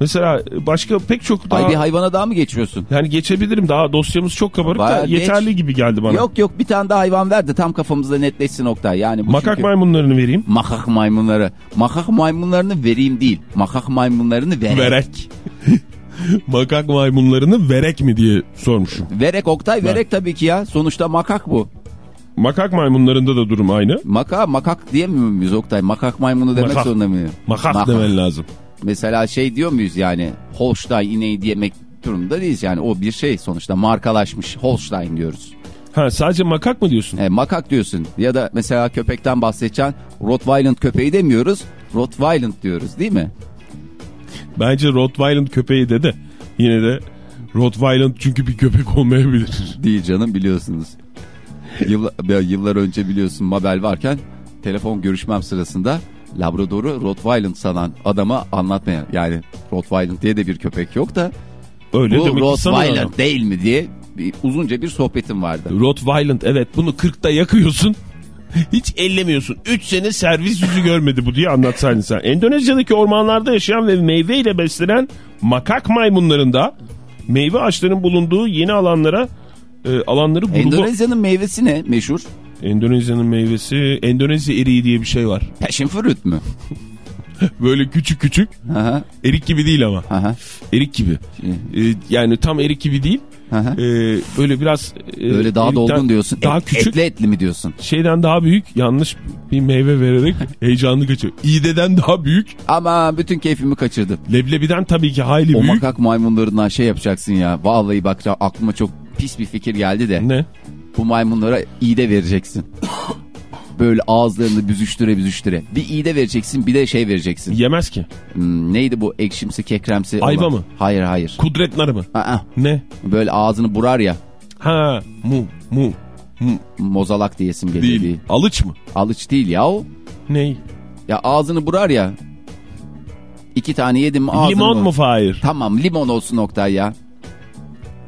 [SPEAKER 4] Mesela başka pek çok daha...
[SPEAKER 3] Ay bir hayvana daha mı geçiyorsun?
[SPEAKER 4] Yani geçebilirim daha dosyamız çok kabarık da
[SPEAKER 3] Bayağı geç.
[SPEAKER 4] yeterli gibi geldi bana.
[SPEAKER 3] Yok yok bir tane daha hayvan ver de tam kafamızda netleşsin Oktay. Yani bu
[SPEAKER 4] Makak
[SPEAKER 3] çünkü-
[SPEAKER 4] maymunlarını vereyim.
[SPEAKER 3] Makak maymunları. Makak maymunlarını vereyim değil. Makak maymunlarını verek.
[SPEAKER 4] Verek. Makak maymunlarını verek mi diye sormuşum.
[SPEAKER 3] Verek Oktay verek tabii ki ya. Sonuçta makak bu.
[SPEAKER 4] Makak maymunlarında da durum aynı.
[SPEAKER 3] Maka makak diyemiyor muyuz Oktay? Makak maymunu demek
[SPEAKER 4] Makak.
[SPEAKER 3] zorunda mıyız?
[SPEAKER 4] Makak, demen lazım.
[SPEAKER 3] Mesela şey diyor muyuz yani Holstein ineği diyemek durumunda değiliz yani o bir şey sonuçta markalaşmış Holstein diyoruz.
[SPEAKER 4] Ha sadece makak mı diyorsun?
[SPEAKER 3] E, makak diyorsun ya da mesela köpekten bahsedeceksin Rottweiler köpeği demiyoruz Rottweiler diyoruz değil mi?
[SPEAKER 4] Bence Rottweiler köpeği de de yine de Rottweiler çünkü bir köpek olmayabilir.
[SPEAKER 3] Değil canım biliyorsunuz. Yıllar, yıllar önce biliyorsun Mabel varken telefon görüşmem sırasında Labrador'u Rottweiler sanan adama anlatmaya yani Rottweiler diye de bir köpek yok da
[SPEAKER 4] Öyle
[SPEAKER 3] bu. Rottweiler değil mi diye bir, uzunca bir sohbetim vardı.
[SPEAKER 4] Rottweiler evet bunu 40'ta yakıyorsun. Hiç ellemiyorsun. 3 sene servis yüzü görmedi bu diye anlatsaydın sen. Endonezya'daki ormanlarda yaşayan ve meyveyle beslenen makak maymunlarında meyve ağaçlarının bulunduğu yeni alanlara e, alanları grubu...
[SPEAKER 3] Endonezya'nın meyvesi ne meşhur?
[SPEAKER 4] Endonezya'nın meyvesi Endonezya eriği diye bir şey var.
[SPEAKER 3] Passion fruit mü?
[SPEAKER 4] Böyle küçük küçük
[SPEAKER 3] Aha,
[SPEAKER 4] erik gibi değil ama.
[SPEAKER 3] aha.
[SPEAKER 4] Erik gibi. E, yani tam erik gibi değil. E, böyle biraz... e,
[SPEAKER 3] Böyle daha dolgun diyorsun.
[SPEAKER 4] Daha
[SPEAKER 3] Et-
[SPEAKER 4] küçük.
[SPEAKER 3] Etli etli mi diyorsun?
[SPEAKER 4] şeyden daha büyük yanlış bir meyve vererek heyecanlı kaçıyor. İğdeden daha büyük.
[SPEAKER 3] Ama bütün keyfimi kaçırdım.
[SPEAKER 4] Leblebiden tabii ki hayli
[SPEAKER 3] O
[SPEAKER 4] büyük.
[SPEAKER 3] makak maymunlarından şey yapacaksın ya. Vallahi bak aklıma çok pis bir fikir geldi de.
[SPEAKER 4] Ne?
[SPEAKER 3] Bu maymunlara iğde vereceksin. Böyle ağızlarını büzüştüre büzüştüre. Bir iğde vereceksin bir de şey vereceksin.
[SPEAKER 4] Yemez ki.
[SPEAKER 3] Hmm, neydi bu ekşimsi kekremsi
[SPEAKER 4] Ayva
[SPEAKER 3] olan?
[SPEAKER 4] mı?
[SPEAKER 3] Hayır hayır.
[SPEAKER 4] Kudret narı mı?
[SPEAKER 3] Aa,
[SPEAKER 4] Ne?
[SPEAKER 3] böyle ağzını burar ya.
[SPEAKER 4] Ha mu mu mu
[SPEAKER 3] Mozalak diyesim geliyor
[SPEAKER 4] değil. Alıç mı?
[SPEAKER 3] Alıç değil ya o.
[SPEAKER 4] Ney?
[SPEAKER 3] Ya ağzını burar ya. İki tane yedim mi ağzını
[SPEAKER 4] Limon mu Fahir?
[SPEAKER 3] Tamam limon olsun Oktay ya.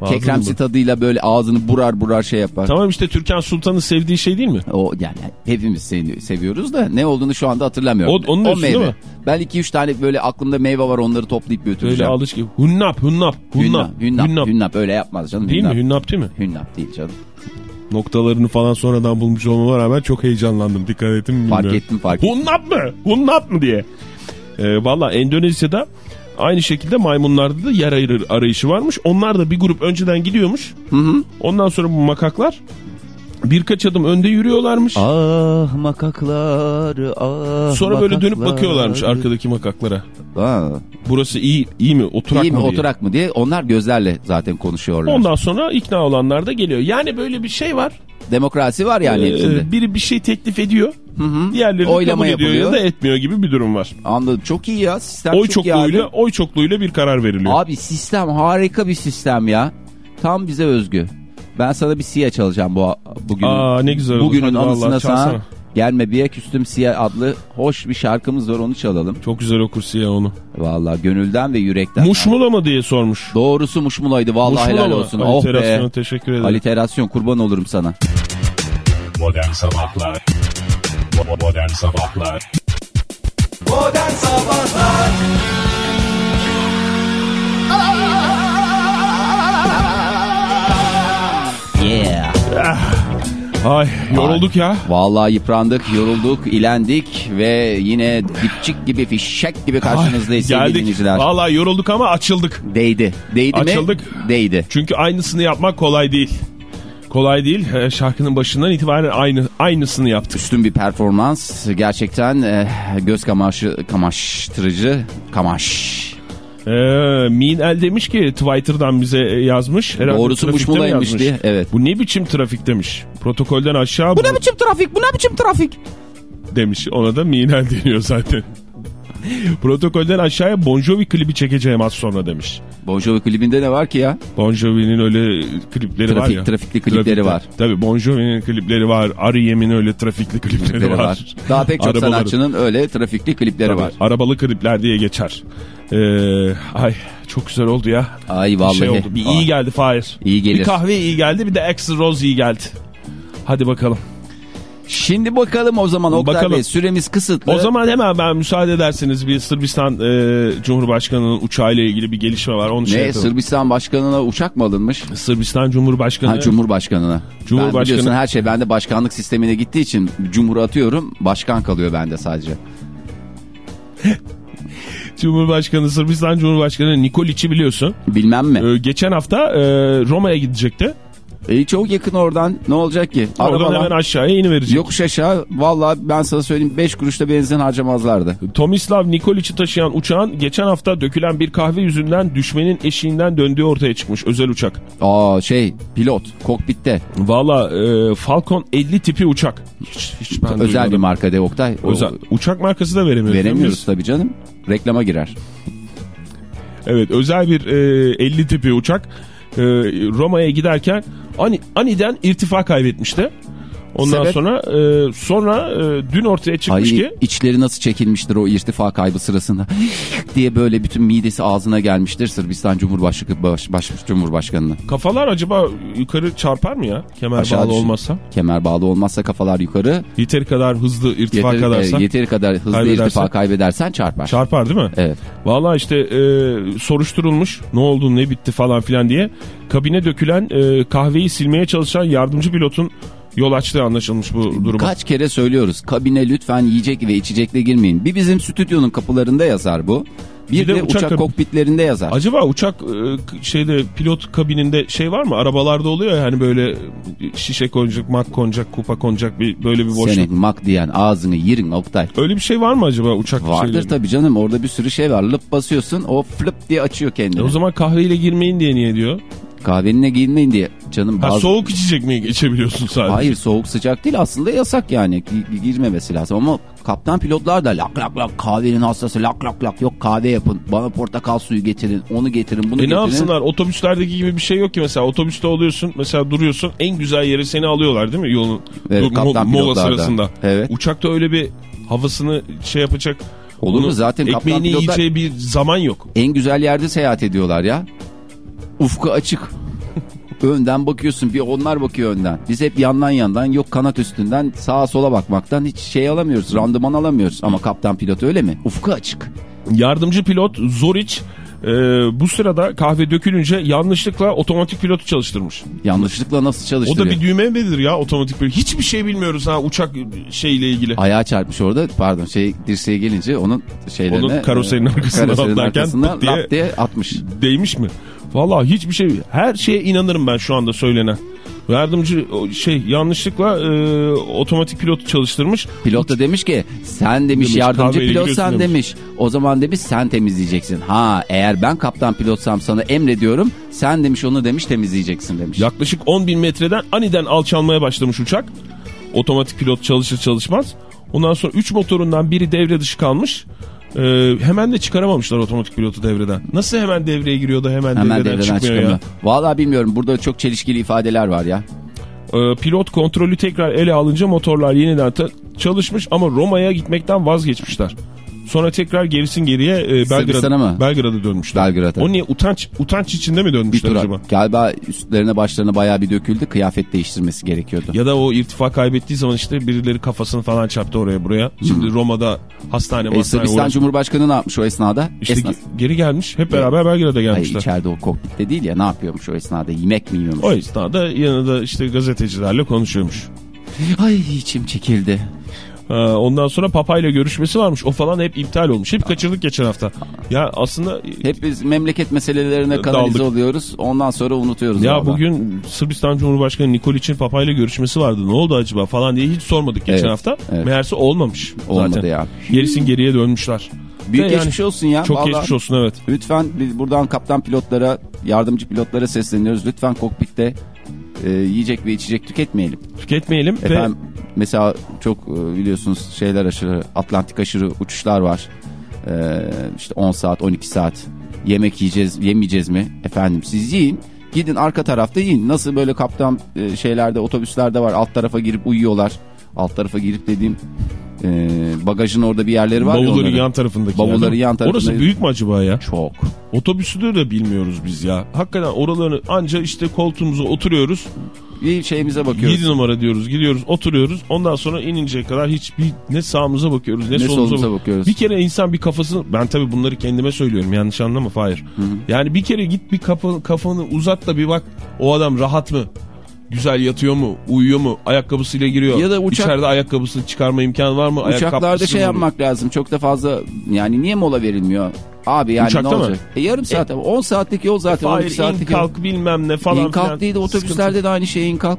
[SPEAKER 4] Ağzını
[SPEAKER 3] Kekremsi
[SPEAKER 4] bur-
[SPEAKER 3] tadıyla böyle ağzını burar burar şey yapar.
[SPEAKER 4] Tamam işte Türkan Sultan'ın sevdiği şey değil mi?
[SPEAKER 3] O yani hepimiz seni seviyoruz da ne olduğunu şu anda hatırlamıyorum.
[SPEAKER 4] O- onun diyorsun değil mi?
[SPEAKER 3] Ben 2-3 tane böyle aklımda meyve var onları toplayıp
[SPEAKER 4] Böyle
[SPEAKER 3] götüreceğim.
[SPEAKER 4] alış gibi. Hunnap, hunnap, hunnap.
[SPEAKER 3] Hünnap, hünnap, hünnap, öyle yapmaz canım.
[SPEAKER 4] Değil
[SPEAKER 3] hünnap.
[SPEAKER 4] mi? Hunnap değil mi?
[SPEAKER 3] Hünnap değil canım.
[SPEAKER 4] Noktalarını falan sonradan bulmuş olmama rağmen çok heyecanlandım. Dikkat ettim mi
[SPEAKER 3] Fark
[SPEAKER 4] bilmiyorum.
[SPEAKER 3] ettim fark ettim.
[SPEAKER 4] Hunnap mı? Hunnap mı diye. Ee, Valla Endonezya'da aynı şekilde maymunlarda da yer ayır arayışı varmış. Onlar da bir grup önceden gidiyormuş. Ondan sonra bu makaklar birkaç adım önde yürüyorlarmış.
[SPEAKER 3] Ah makaklar ah
[SPEAKER 4] Sonra böyle dönüp
[SPEAKER 3] makaklar.
[SPEAKER 4] bakıyorlarmış arkadaki makaklara.
[SPEAKER 3] Aa,
[SPEAKER 4] Burası iyi iyi mi? Oturak
[SPEAKER 3] iyi mi
[SPEAKER 4] mı diye.
[SPEAKER 3] oturak mı diye onlar gözlerle zaten konuşuyorlar.
[SPEAKER 4] Ondan sonra ikna olanlar da geliyor. Yani böyle bir şey var.
[SPEAKER 3] Demokrasi var yani
[SPEAKER 4] Ee,
[SPEAKER 3] hepsinde.
[SPEAKER 4] biri bir şey teklif ediyor. Diğerleri
[SPEAKER 3] Oylama
[SPEAKER 4] kabul ediyor ya
[SPEAKER 3] yapılıyor.
[SPEAKER 4] da etmiyor gibi bir durum var.
[SPEAKER 3] Anladım çok iyi ya sistem
[SPEAKER 4] Oy
[SPEAKER 3] çok iyi
[SPEAKER 4] çokluğuyla
[SPEAKER 3] abi.
[SPEAKER 4] oy çokluğuyla bir karar veriliyor.
[SPEAKER 3] Abi sistem harika bir sistem ya. Tam bize özgü. Ben sana bir siya çalacağım bu bugün.
[SPEAKER 4] Aa, ne güzel olur.
[SPEAKER 3] Bugünün
[SPEAKER 4] Hadi
[SPEAKER 3] anısına
[SPEAKER 4] vallahi
[SPEAKER 3] sana
[SPEAKER 4] çalsana.
[SPEAKER 3] Gelme bir küstüm siya adlı hoş bir şarkımız var onu çalalım.
[SPEAKER 4] Çok güzel okursun ya onu.
[SPEAKER 3] Vallahi gönülden ve yürekten.
[SPEAKER 4] Muşmula mı diye sormuş.
[SPEAKER 3] Doğrusu muşmulaydı vallahi
[SPEAKER 4] Muşmula
[SPEAKER 3] helal
[SPEAKER 4] mı?
[SPEAKER 3] olsun. Oh
[SPEAKER 4] Aliterasyona
[SPEAKER 3] be.
[SPEAKER 4] teşekkür ederim.
[SPEAKER 3] Aliterasyon kurban olurum sana.
[SPEAKER 1] Modern Sabahlar Modern Sabahlar
[SPEAKER 2] Modern Sabahlar
[SPEAKER 3] Yeah.
[SPEAKER 4] Ay yorulduk ya.
[SPEAKER 3] Vallahi yıprandık, yorulduk, ilendik ve yine dipçik gibi, fişek gibi karşınızdayız sevgili
[SPEAKER 4] Geldik.
[SPEAKER 3] dinleyiciler.
[SPEAKER 4] Vallahi yorulduk ama açıldık.
[SPEAKER 3] Değdi. Değdi
[SPEAKER 4] Açıldık.
[SPEAKER 3] mi? Değdi.
[SPEAKER 4] Çünkü aynısını yapmak kolay değil. Kolay değil. Ee, Şarkının başından itibaren aynı aynısını yaptık.
[SPEAKER 3] Üstün bir performans. Gerçekten e, göz kamaşı, kamaştırıcı. Kamaş.
[SPEAKER 4] Ee, Min El demiş ki Twitter'dan bize yazmış. Herhalde
[SPEAKER 3] Doğrusu muşmulaymış diye. Evet.
[SPEAKER 4] Bu ne biçim trafik demiş. Protokolden aşağı
[SPEAKER 3] Bu ne biçim trafik? Bu ne biçim trafik?
[SPEAKER 4] demiş. Ona da Minel deniyor zaten. Protokolden aşağıya Bon Jovi klibi çekeceğim az sonra demiş.
[SPEAKER 3] Bon Jovi klibinde ne var ki ya?
[SPEAKER 4] Bon Jovi'nin öyle klipleri var
[SPEAKER 3] Trafik-
[SPEAKER 4] ya.
[SPEAKER 3] trafikli klipleri var.
[SPEAKER 4] Tabii Bon Jovi'nin klipleri var. R.E.M'in öyle trafikli klipleri,
[SPEAKER 3] Klipleri
[SPEAKER 4] var.
[SPEAKER 3] var. Daha pek çok
[SPEAKER 4] Arabaları.
[SPEAKER 3] sanatçının öyle trafikli klipleri
[SPEAKER 4] Tabii,
[SPEAKER 3] var.
[SPEAKER 4] Arabalı klipler diye geçer. Ee, ay çok güzel oldu ya.
[SPEAKER 3] Ay
[SPEAKER 4] Bir
[SPEAKER 3] vallahi.
[SPEAKER 4] şey oldu. Bir iyi geldi Fahir.
[SPEAKER 3] İyi gelir.
[SPEAKER 4] Bir kahve iyi geldi bir de extra rose iyi geldi. Hadi bakalım.
[SPEAKER 3] Şimdi bakalım o zaman Oktay
[SPEAKER 4] Bakalım.
[SPEAKER 3] Bey süremiz kısıtlı.
[SPEAKER 4] O zaman hemen ben müsaade ederseniz bir Sırbistan e, Cumhurbaşkanı'nın uçağıyla ilgili bir gelişme var. Onu şey
[SPEAKER 3] ne
[SPEAKER 4] yapalım.
[SPEAKER 3] Sırbistan başkanına uçak mı alınmış?
[SPEAKER 4] Sırbistan Cumhurbaşkanı.
[SPEAKER 3] Ha Cumhurbaşkanına.
[SPEAKER 4] Cumhurbaşkanı-
[SPEAKER 3] Ben biliyorsun her şey bende başkanlık sistemine gittiği için Cumhur atıyorum başkan kalıyor bende sadece.
[SPEAKER 4] Cumhurbaşkanı Sırbistan Cumhurbaşkanı Nikoliç'i biliyorsun.
[SPEAKER 3] Bilmem mi?
[SPEAKER 4] E, geçen hafta e, Roma'ya gidecekti.
[SPEAKER 3] E, çok yakın oradan ne olacak ki?
[SPEAKER 4] Oradan
[SPEAKER 3] Arabalar-
[SPEAKER 4] hemen aşağıya iniverecek.
[SPEAKER 3] Yokuş aşağı vallahi ben sana söyleyeyim 5 kuruşta benzin harcamazlardı.
[SPEAKER 4] Tomislav Nikoliç'i taşıyan uçağın geçen hafta dökülen bir kahve yüzünden düşmenin eşiğinden döndüğü ortaya çıkmış özel uçak.
[SPEAKER 3] Aa şey pilot kokpitte
[SPEAKER 4] Valla e, Falcon 50 tipi uçak. Hiç, hiç ben
[SPEAKER 3] özel bir
[SPEAKER 4] duymadım.
[SPEAKER 3] marka de Oktay. O-
[SPEAKER 4] Özel. Uçak markası da veremiyoruz.
[SPEAKER 3] veremiyoruz tabii canım. Reklama girer.
[SPEAKER 4] Evet özel bir e, 50 tipi uçak Roma'ya giderken Ani, aniden irtifa kaybetmişti. Ondan
[SPEAKER 3] Sebep?
[SPEAKER 4] sonra e, sonra e, dün ortaya çıkmış
[SPEAKER 3] Ay
[SPEAKER 4] ki
[SPEAKER 3] içleri nasıl çekilmiştir o irtifa kaybı sırasında diye böyle bütün midesi ağzına gelmiştir Sırbistan Cumhurbaşkanı baş, baş, Cumhurbaşkanına.
[SPEAKER 4] kafalar acaba yukarı çarpar mı ya kemer
[SPEAKER 3] Aşağı
[SPEAKER 4] bağlı
[SPEAKER 3] düşün.
[SPEAKER 4] olmazsa?
[SPEAKER 3] Kemer bağlı olmazsa kafalar yukarı.
[SPEAKER 4] Yeteri kadar hızlı irtifa
[SPEAKER 3] Yeteri,
[SPEAKER 4] kadarsa
[SPEAKER 3] e, yeteri kadar hızlı
[SPEAKER 4] kaybedersen-
[SPEAKER 3] irtifa kaybedersen çarpar.
[SPEAKER 4] çarpar değil mi?
[SPEAKER 3] Evet.
[SPEAKER 4] Valla işte e, soruşturulmuş ne oldu ne bitti falan filan diye kabine dökülen e, kahveyi silmeye çalışan yardımcı pilotun yol açtığı anlaşılmış bu duruma.
[SPEAKER 3] Kaç kere söylüyoruz kabine lütfen yiyecek ve içecekle girmeyin. Bir bizim stüdyonun kapılarında yazar bu. Bir,
[SPEAKER 4] Bir de
[SPEAKER 3] de,
[SPEAKER 4] uçak
[SPEAKER 3] uçak, kokpitlerinde yazar.
[SPEAKER 4] Acaba uçak e, şeyde pilot kabininde şey var mı? Arabalarda oluyor ya hani böyle şişe konacak, mak konacak, kupa konacak bir böyle bir boşluk.
[SPEAKER 3] Senin mak diyen ağzını yirin Oktay.
[SPEAKER 4] Öyle bir şey var mı acaba uçak
[SPEAKER 3] Vardır
[SPEAKER 4] şeylerinde?
[SPEAKER 3] tabii canım orada bir sürü şey var. Lıp basıyorsun o flip diye açıyor kendini.
[SPEAKER 4] E o zaman kahveyle girmeyin diye niye diyor?
[SPEAKER 3] Kahvenine giyinmeyin diye. Canım
[SPEAKER 4] Ha,
[SPEAKER 3] bazı...
[SPEAKER 4] soğuk içecek mi geçebiliyorsun sadece?
[SPEAKER 3] Hayır soğuk sıcak değil aslında yasak yani Gi- girmemesi lazım ama kaptan pilotlar da lak lak lak kahvenin hastası lak lak lak yok kahve yapın bana portakal suyu getirin onu getirin bunu
[SPEAKER 4] E ne
[SPEAKER 3] getirin.
[SPEAKER 4] yapsınlar? Otobüslerdeki gibi bir şey yok ki mesela. Otobüste oluyorsun mesela duruyorsun en güzel yere seni alıyorlar değil mi yolun
[SPEAKER 3] Evet,
[SPEAKER 4] dur- mo- mola sırasında.
[SPEAKER 3] Evet.
[SPEAKER 4] Uçakta öyle bir havasını şey yapacak.
[SPEAKER 3] Olur mu? Zaten kaptan
[SPEAKER 4] ekmeğini
[SPEAKER 3] pilotlar-
[SPEAKER 4] yiyeceği bir zaman yok.
[SPEAKER 3] En güzel yerde seyahat ediyorlar ya. Ufku açık. Önden bakıyorsun bir onlar bakıyor önden. Biz hep yandan yandan yok kanat üstünden sağa sola bakmaktan hiç şey alamıyoruz. Randıman alamıyoruz. Ama kaptan pilot öyle mi? Ufku açık.
[SPEAKER 4] Yardımcı pilot Zoric e, bu sırada kahve dökülünce yanlışlıkla otomatik pilotu çalıştırmış.
[SPEAKER 3] Yanlışlıkla nasıl
[SPEAKER 4] O
[SPEAKER 3] çalıştırıyor?
[SPEAKER 4] da bir düğme nedir ya otomatik pilot? Hiçbir şey bilmiyoruz ha uçak şeyle ilgili.
[SPEAKER 3] Ayağı çarpmış orada pardon şey dirseğe gelince onun şeylerine.
[SPEAKER 4] Onun karoserinin
[SPEAKER 3] e,
[SPEAKER 4] arkasına
[SPEAKER 3] karoserinin
[SPEAKER 4] atlarken diye-
[SPEAKER 3] lap diye atmış.
[SPEAKER 4] Değmiş mi? Vallahi hiçbir şey her şeye inanırım ben şu anda söylenen. Yardımcı şey yanlışlıkla e, otomatik pilotu çalıştırmış.
[SPEAKER 3] Pilot da demiş ki sen demiş,
[SPEAKER 4] Demiş,
[SPEAKER 3] yardımcı pilot sen
[SPEAKER 4] demiş.
[SPEAKER 3] demiş. O zaman demiş sen temizleyeceksin. Ha eğer ben kaptan pilotsam sana emrediyorum sen demiş onu demiş temizleyeceksin demiş.
[SPEAKER 4] Yaklaşık 10 bin metreden aniden alçalmaya başlamış uçak. Otomatik pilot çalışır çalışmaz. Ondan sonra 3 motorundan biri devre dışı kalmış. Ee, hemen de çıkaramamışlar otomatik pilotu devreden. Nasıl hemen devreye giriyor da hemen,
[SPEAKER 3] Hemen
[SPEAKER 4] devreden,
[SPEAKER 3] devreden
[SPEAKER 4] çıkmıyor
[SPEAKER 3] çıkamıyor.
[SPEAKER 4] ya?
[SPEAKER 3] Vallahi bilmiyorum burada çok çelişkili ifadeler var ya.
[SPEAKER 4] Ee, pilot kontrolü tekrar ele alınca motorlar yeniden çalışmış ama Roma'ya gitmekten vazgeçmişler. Sonra tekrar gerisin geriye e, Belgrad? Belgrad'a dönmüşler.
[SPEAKER 3] Belgrad'a.
[SPEAKER 4] O niye utanç utanç içinde mi dönmüşler acaba?
[SPEAKER 3] galiba üstlerine başlarına bayağı bir döküldü kıyafet değiştirmesi gerekiyordu.
[SPEAKER 4] Ya da o irtifa kaybettiği zaman işte birileri kafasını falan çarptı oraya buraya. Şimdi Roma'da hastane
[SPEAKER 3] E,
[SPEAKER 4] hastane
[SPEAKER 3] Sırbistan Cumhurbaşkanı ne yapmış o esnada?
[SPEAKER 4] İşte
[SPEAKER 3] Esna-
[SPEAKER 4] ge- geri gelmiş. Hep beraber Belgrad'a
[SPEAKER 3] Hayır,
[SPEAKER 4] gelmişler.
[SPEAKER 3] içeride o kokpitte değil ya ne yapıyormuş o esnada yemek mi yiyormuş?
[SPEAKER 4] o esnada yanında işte gazetecilerle konuşuyormuş.
[SPEAKER 3] Ay içim çekildi.
[SPEAKER 4] Ee, ondan sonra Papa ile görüşmesi varmış. O falan hep iptal olmuş. Hep kaçırdık geçen hafta. Ya aslında
[SPEAKER 3] Hep biz memleket meselelerine kanalize
[SPEAKER 4] Daldık.
[SPEAKER 3] oluyoruz ondan sonra unutuyoruz.
[SPEAKER 4] ya
[SPEAKER 3] vallahi.
[SPEAKER 4] bugün Sırbistan Cumhurbaşkanı Nikoliç'in Papa ile görüşmesi vardı. Ne oldu acaba falan diye hiç sormadık geçen
[SPEAKER 3] Evet,
[SPEAKER 4] hafta.
[SPEAKER 3] evet.
[SPEAKER 4] Meğerse olmamış
[SPEAKER 3] Olmadı
[SPEAKER 4] zaten.
[SPEAKER 3] ya.
[SPEAKER 4] Gerisin geriye dönmüşler.
[SPEAKER 3] Büyük
[SPEAKER 4] yani
[SPEAKER 3] geçmiş olsun ya.
[SPEAKER 4] Çok
[SPEAKER 3] vallahi.
[SPEAKER 4] geçmiş olsun evet.
[SPEAKER 3] Lütfen biz buradan kaptan pilotlara, yardımcı pilotlara sesleniyoruz. Lütfen kokpitte e, yiyecek ve içecek tüketmeyelim.
[SPEAKER 4] Tüketmeyelim ve
[SPEAKER 3] Efendim mesela çok e, biliyorsunuz şeyler aşırı Atlantik aşırı uçuşlar var. E, işte 10 saat 12 saat yemek yiyeceğiz yemeyeceğiz mi? Efendim siz yiyin. Gidin arka tarafta yiyin. Nasıl böyle kaptan e, şeylerde otobüslerde var alt tarafa girip uyuyorlar. Alt tarafa girip dediğim e, bagajın orada bir yerleri var ya
[SPEAKER 4] bavulların
[SPEAKER 3] onların.
[SPEAKER 4] yan tarafındaki.
[SPEAKER 3] Bavulları
[SPEAKER 4] yer.
[SPEAKER 3] yan tarafında-
[SPEAKER 4] Orası büyük mü acaba ya?
[SPEAKER 3] Çok.
[SPEAKER 4] Otobüsü de bilmiyoruz biz ya. Hakikaten oralarını anca işte koltuğumuza oturuyoruz.
[SPEAKER 3] Bir şeyimize bakıyoruz.
[SPEAKER 4] 7 numara diyoruz gidiyoruz oturuyoruz. Ondan sonra ininceye kadar hiçbir ne sağımıza bakıyoruz ne,
[SPEAKER 3] Ne
[SPEAKER 4] solumuza,
[SPEAKER 3] solumuza
[SPEAKER 4] bak-
[SPEAKER 3] bakıyoruz.
[SPEAKER 4] Bir kere insan bir kafasını ben tabii bunları kendime söylüyorum yanlış anlama Fahir. Yani bir kere git bir kafa, kafanı uzat da bir bak o adam rahat mı? Güzel yatıyor mu? Uyuyor mu? Ayakkabısıyla giriyor.
[SPEAKER 3] Ya da uçak-
[SPEAKER 4] İçeride ayakkabısını çıkarma imkanı var mı?
[SPEAKER 3] Uçaklarda şey
[SPEAKER 4] mı?
[SPEAKER 3] yapmak lazım. Çok da fazla yani niye mola verilmiyor? Abi yani
[SPEAKER 4] Uçakta
[SPEAKER 3] ne
[SPEAKER 4] mı?
[SPEAKER 3] olacak? E, yarım saat. 10 saatlik yol zaten. 12
[SPEAKER 4] in
[SPEAKER 3] saatlik yol.
[SPEAKER 4] kalk bilmem ne falan
[SPEAKER 3] İn kalk değil de otobüslerde
[SPEAKER 4] Sıkıntı.
[SPEAKER 3] de aynı şey in kalk.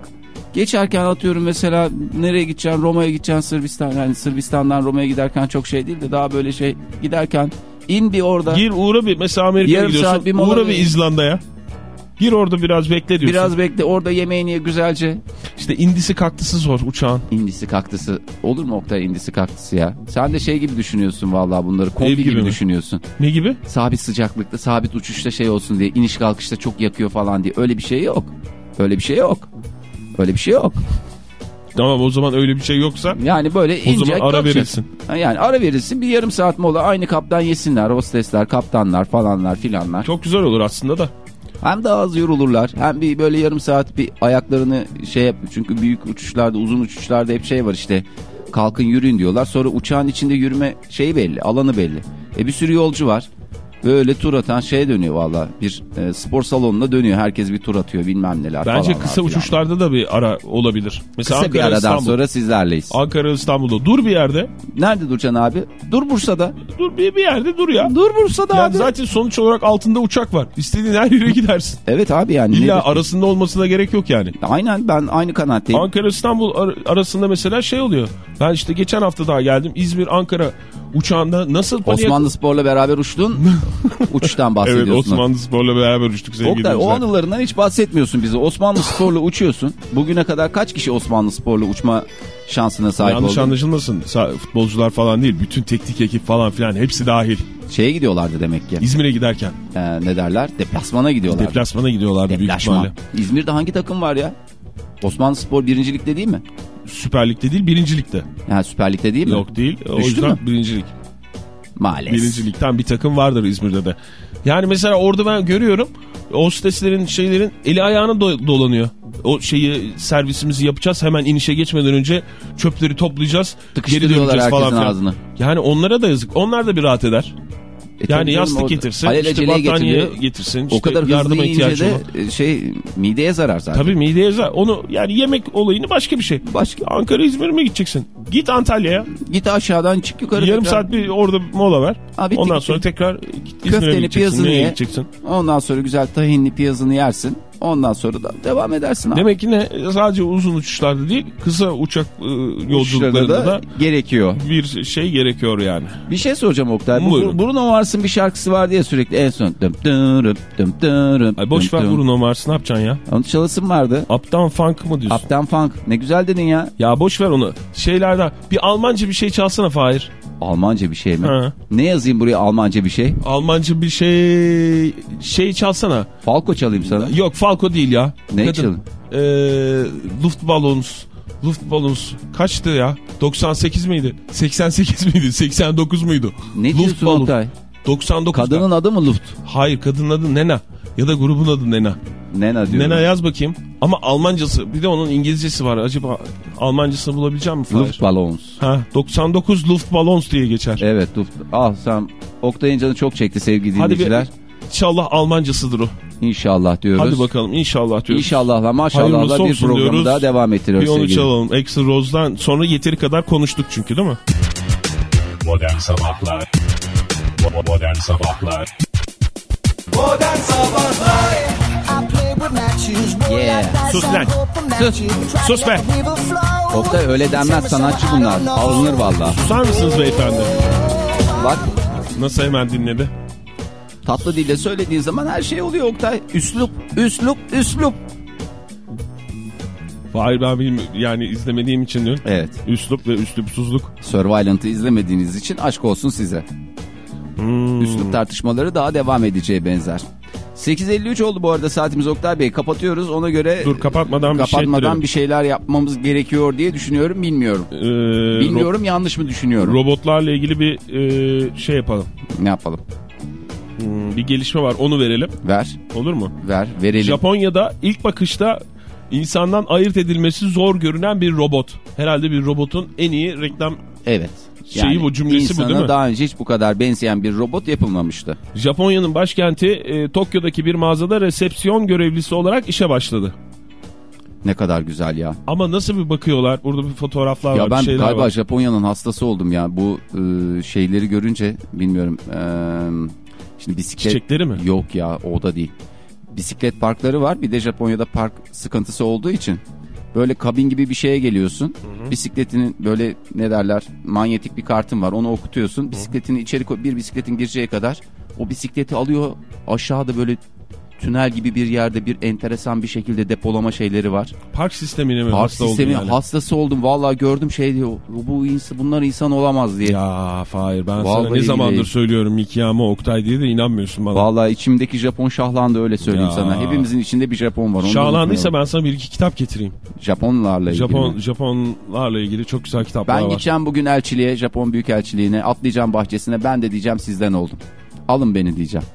[SPEAKER 3] Geçerken atıyorum mesela nereye gideceksin Roma'ya gideceksin Sırbistan yani Sırbistan'dan Roma'ya giderken çok şey değil de daha böyle şey giderken in bir orada
[SPEAKER 4] Gir uğra bir mesela Amerika'ya gidiyorsun.
[SPEAKER 3] saat bir
[SPEAKER 4] uğra bir İzlanda'ya. Gir orada biraz bekle diyorsun.
[SPEAKER 3] biraz bekle orada yemeğini ye güzelce.
[SPEAKER 4] İşte indisi kaktısı zor uçağın.
[SPEAKER 3] İndisi kaktısı olur mu Oktay indisi kaktısı ya? Sen de şey gibi düşünüyorsun vallahi bunları kombi
[SPEAKER 4] Ev
[SPEAKER 3] gibi,
[SPEAKER 4] gibi mi?
[SPEAKER 3] düşünüyorsun.
[SPEAKER 4] Ne gibi?
[SPEAKER 3] sabit sıcaklıkta, sabit uçuşta şey olsun diye, iniş kalkışta çok yakıyor falan diye. Öyle bir şey yok. Öyle bir şey yok. Öyle bir şey yok.
[SPEAKER 4] Tamam o zaman öyle bir şey yoksa
[SPEAKER 3] Yani böyle
[SPEAKER 4] o
[SPEAKER 3] ince
[SPEAKER 4] zaman ara
[SPEAKER 3] kalkacak.
[SPEAKER 4] verilsin.
[SPEAKER 3] Yani ara verilsin bir yarım saat mola aynı kaptan yesinler. Hostesler, kaptanlar falanlar filanlar.
[SPEAKER 4] Çok güzel olur aslında da.
[SPEAKER 3] Hem daha az yorulurlar. Hem bir böyle yarım saat bir ayaklarını şey yap. Çünkü büyük uçuşlarda, uzun uçuşlarda hep şey var işte. Kalkın yürüyün diyorlar. Sonra uçağın içinde yürüme şeyi belli, alanı belli. E bir sürü yolcu var. Böyle tur atan şeye dönüyor valla. Bir e, spor salonuna dönüyor. Herkes bir tur atıyor bilmem neler
[SPEAKER 4] Bence kısa
[SPEAKER 3] filan.
[SPEAKER 4] uçuşlarda da bir ara olabilir. Mesela
[SPEAKER 3] Kısa bir
[SPEAKER 4] Ankara,
[SPEAKER 3] aradan
[SPEAKER 4] İstanbul.
[SPEAKER 3] sonra sizlerleyiz.
[SPEAKER 4] Ankara İstanbul'da dur bir yerde.
[SPEAKER 3] Nerede duracaksın abi? Dur Bursa'da.
[SPEAKER 4] Dur bir, bir yerde dur ya.
[SPEAKER 3] Dur Bursa'da
[SPEAKER 4] Yani
[SPEAKER 3] abi.
[SPEAKER 4] zaten sonuç olarak altında uçak var. İstediğin her yere gidersin.
[SPEAKER 3] Evet abi yani.
[SPEAKER 4] İlla
[SPEAKER 3] nedir?
[SPEAKER 4] arasında olmasına gerek yok yani.
[SPEAKER 3] Aynen ben aynı kanaatteyim.
[SPEAKER 4] Ankara İstanbul ar- arasında mesela şey oluyor. Ben işte geçen hafta daha geldim. İzmir Ankara uçağında nasıl.
[SPEAKER 3] Osmanlı Spor'la beraber uçtun. Uçuştan
[SPEAKER 4] Evet
[SPEAKER 3] bahsediyorsun.
[SPEAKER 4] Osmanlı Spor'la beraber uçtuk sevgili
[SPEAKER 3] Oktay o anılarından hiç bahsetmiyorsun bize. Osmanlı Spor'la uçuyorsun. Bugüne kadar kaç kişi Osmanlı Spor'la uçma şansına sahip
[SPEAKER 4] Yanlış
[SPEAKER 3] oldu?
[SPEAKER 4] anlaşılmasın. Sa- Futbolcular falan değil. Bütün teknik ekip falan filan hepsi dahil.
[SPEAKER 3] Şeye gidiyorlardı demek ki.
[SPEAKER 4] İzmir'e giderken.
[SPEAKER 3] Ee, ne derler? Deplasmana gidiyorlar.
[SPEAKER 4] Deplasmana gidiyorlardı büyük
[SPEAKER 3] Deplasman.
[SPEAKER 4] ihtimalle.
[SPEAKER 3] İzmir'de hangi takım var ya? Osmanlı Spor birincilikte değil mi?
[SPEAKER 4] Süper Lig'de değil birincilikte.
[SPEAKER 3] Yani Süper Lig'de değil mi?
[SPEAKER 4] Yok değil. O
[SPEAKER 3] Düştü
[SPEAKER 4] yüzden
[SPEAKER 3] mü?
[SPEAKER 4] birincilik.
[SPEAKER 3] Maalesef.
[SPEAKER 4] Birincilikten bir takım vardır İzmir'de de. Yani mesela orada ben görüyorum hosteslerin şeylerin eli ayağına do- dolanıyor. O şeyi servisimizi yapacağız hemen inişe geçmeden önce çöpleri toplayacağız. Geri döneceğiz falan filan.
[SPEAKER 3] ağzını.
[SPEAKER 4] Yani onlara da yazık. Onlar da bir rahat eder.
[SPEAKER 3] E
[SPEAKER 4] Yani yastık
[SPEAKER 3] o-
[SPEAKER 4] getirsin, işte battaniye
[SPEAKER 3] getiriyor.
[SPEAKER 4] getirsin,
[SPEAKER 3] O
[SPEAKER 4] işte
[SPEAKER 3] kadar hızlı
[SPEAKER 4] yardıma ihtiyacı
[SPEAKER 3] de
[SPEAKER 4] olan.
[SPEAKER 3] e, şey mideye zarar zaten.
[SPEAKER 4] Tabii mideye zarar. Onu yani yemek olayını başka bir şey.
[SPEAKER 3] Başka.
[SPEAKER 4] Ankara İzmir'e mi gideceksin? Git Antalya'ya.
[SPEAKER 3] Git aşağıdan çık yukarı.
[SPEAKER 4] Yarım
[SPEAKER 3] tekrar.
[SPEAKER 4] saat bir orada mola ver.
[SPEAKER 3] Bitti,
[SPEAKER 4] Ondan sonra tekrar git İzmir'e gideceksin?
[SPEAKER 3] piyazını ye.
[SPEAKER 4] gideceksin?
[SPEAKER 3] Ondan sonra güzel tahinli piyazını yersin. Ondan sonra da devam edersin abi.
[SPEAKER 4] Demek ki ne sadece uzun uçuşlarda değil kısa uçak e, yolculuklarında da
[SPEAKER 3] gerekiyor.
[SPEAKER 4] bir şey gerekiyor yani.
[SPEAKER 3] Bir şey soracağım Oktay. Bu
[SPEAKER 4] Buyurun.
[SPEAKER 3] Bruno Mars'ın bir şarkısı var diye sürekli en son. Dım dırıp, dım dırıp,
[SPEAKER 4] Ay boş ver. Bruno Mars ne yapacaksın ya?
[SPEAKER 3] Onun çalısım vardı.
[SPEAKER 4] Uptown Funk mı diyorsun?
[SPEAKER 3] Uptown Funk. Ne güzel dedin ya.
[SPEAKER 4] Ya boş ver onu. Şeylerden bir Almanca bir şey çalsana Fahir.
[SPEAKER 3] Almanca bir şey mi?
[SPEAKER 4] Ha.
[SPEAKER 3] Ne yazayım buraya Almanca bir şey?
[SPEAKER 4] Almanca bir şey şey çalsana.
[SPEAKER 3] Falco çalayım sana.
[SPEAKER 4] Yok Falco değil ya.
[SPEAKER 3] Ne çalayım?
[SPEAKER 4] Ee, Luftballons. Luftballons. Kaçtı ya? 98 miydi? 88 miydi? 89 muydu?
[SPEAKER 3] Ne diyorsun. Oktay?
[SPEAKER 4] 99.
[SPEAKER 3] Kadının adı mı Luft?
[SPEAKER 4] Hayır kadının adı Nena. Ya da grubun adı Nena.
[SPEAKER 3] Nena diyorum.
[SPEAKER 4] Nena yaz bakayım. Ama Almancası bir de onun İngilizcesi var. Acaba Almancasını bulabilecek misin? Fahir?
[SPEAKER 3] Luftballons.
[SPEAKER 4] Ha 99 Luftballons diye geçer.
[SPEAKER 3] Evet Luft. Al sen Oktay'ın canı çok çekti sevgili
[SPEAKER 4] Hadi bir
[SPEAKER 3] dinleyiciler.
[SPEAKER 4] inşallah Almancasıdır o.
[SPEAKER 3] İnşallah diyoruz.
[SPEAKER 4] Hadi bakalım inşallah diyoruz.
[SPEAKER 3] İnşallahla maşallahla bir programı
[SPEAKER 4] diyoruz.
[SPEAKER 3] daha devam ettiriyoruz
[SPEAKER 4] Bir onu
[SPEAKER 3] sevgili.
[SPEAKER 4] çalalım. Extra Rose'dan sonra yeteri kadar konuştuk çünkü değil mi?
[SPEAKER 1] Modern Sabahlar Modern Sabahlar
[SPEAKER 2] Modern Sabahlar
[SPEAKER 3] Yeah.
[SPEAKER 4] Sus lan. Sus. Sus be.
[SPEAKER 3] Oktay öyle denmez sanatçı bunlar. Alınır valla.
[SPEAKER 4] Susar mısınız beyefendi?
[SPEAKER 3] Bak
[SPEAKER 4] Nasıl hemen dinledi?
[SPEAKER 3] tatlı dille söylediğin zaman her şey oluyor Oktay. Üslup, üslup, üslup.
[SPEAKER 4] Hayır ben bilmiyorum. Yani izlemediğim için diyorum.
[SPEAKER 3] Evet.
[SPEAKER 4] Üslup ve üslupsuzluk.
[SPEAKER 3] Survivalent'ı izlemediğiniz için aşk olsun size.
[SPEAKER 4] Hmm.
[SPEAKER 3] Üslup tartışmaları daha devam edeceğe benzer. 8.53 oldu bu arada saatimiz Oktay Bey. Kapatıyoruz ona göre
[SPEAKER 4] Dur kapatmadan, bir şey
[SPEAKER 3] kapatmadan
[SPEAKER 4] ettirelim.
[SPEAKER 3] bir şeyler yapmamız gerekiyor diye düşünüyorum. Bilmiyorum.
[SPEAKER 4] Ee,
[SPEAKER 3] Bilmiyorum yanlış mı düşünüyorum?
[SPEAKER 4] ro- robotlarla ilgili bir e, şey yapalım.
[SPEAKER 3] ne yapalım?
[SPEAKER 4] Hmm, bir gelişme var onu verelim.
[SPEAKER 3] Ver,
[SPEAKER 4] Olur mu?
[SPEAKER 3] ver, verelim.
[SPEAKER 4] Japonya'da ilk bakışta insandan ayırt edilmesi zor görünen bir robot. Herhalde bir robotun en iyi reklam
[SPEAKER 3] Evet.
[SPEAKER 4] Şeyi bu, cümlesi bu, değil mi?
[SPEAKER 3] daha önce hiç bu kadar benzeyen bir robot yapılmamıştı.
[SPEAKER 4] Japonya'nın başkenti e, Tokyo'daki bir mağazada resepsiyon görevlisi olarak işe başladı.
[SPEAKER 3] Ne kadar güzel ya.
[SPEAKER 4] Ama nasıl bir bakıyorlar? Burada bir fotoğraflar var,
[SPEAKER 3] ya ben
[SPEAKER 4] şeyler
[SPEAKER 3] galiba
[SPEAKER 4] var.
[SPEAKER 3] Japonya'nın hastası oldum ya. Bu e, şeyleri görünce bilmiyorum. E, şimdi bisiklet
[SPEAKER 4] Çiçekleri mi?
[SPEAKER 3] yok ya o da değil. Bisiklet parkları var. Bir de Japonya'da park sıkıntısı olduğu için böyle kabin gibi bir şeye geliyorsun. Bisikletinin böyle ne derler manyetik bir kartın var. Onu okutuyorsun. Bisikletini içeri. Bir bisikletin gireceği kadar o bisikleti alıyor. Aşağıda böyle tünel gibi bir yerde bir enteresan bir şekilde depolama şeyleri var.
[SPEAKER 4] Park sistemine mi
[SPEAKER 3] Park
[SPEAKER 4] hasta oldun yani?
[SPEAKER 3] hastası oldum. Vallahi gördüm şey diyor. Bu insan, bunlar insan olamaz diye.
[SPEAKER 4] Ya Fahir ben sana
[SPEAKER 3] Vallahi
[SPEAKER 4] ne zamandır
[SPEAKER 3] billahi.
[SPEAKER 4] söylüyorum Mikiyama Oktay diye de inanmıyorsun bana.
[SPEAKER 3] Vallahi içimdeki Japon şahlandı öyle söyleyeyim
[SPEAKER 4] Ya.
[SPEAKER 3] sana. Hepimizin içinde bir Japon var.
[SPEAKER 4] Şahlandıysa ben sana bir iki kitap getireyim.
[SPEAKER 3] Japonlarla ilgili.
[SPEAKER 4] Japon
[SPEAKER 3] mi?
[SPEAKER 4] Japonlarla ilgili çok güzel kitaplar
[SPEAKER 3] Ben
[SPEAKER 4] var.
[SPEAKER 3] gideceğim bugün elçiliğe, Japon Büyükelçiliğine, atlayacağım bahçesine. Ben de diyeceğim sizden oldum. Alın beni diyeceğim.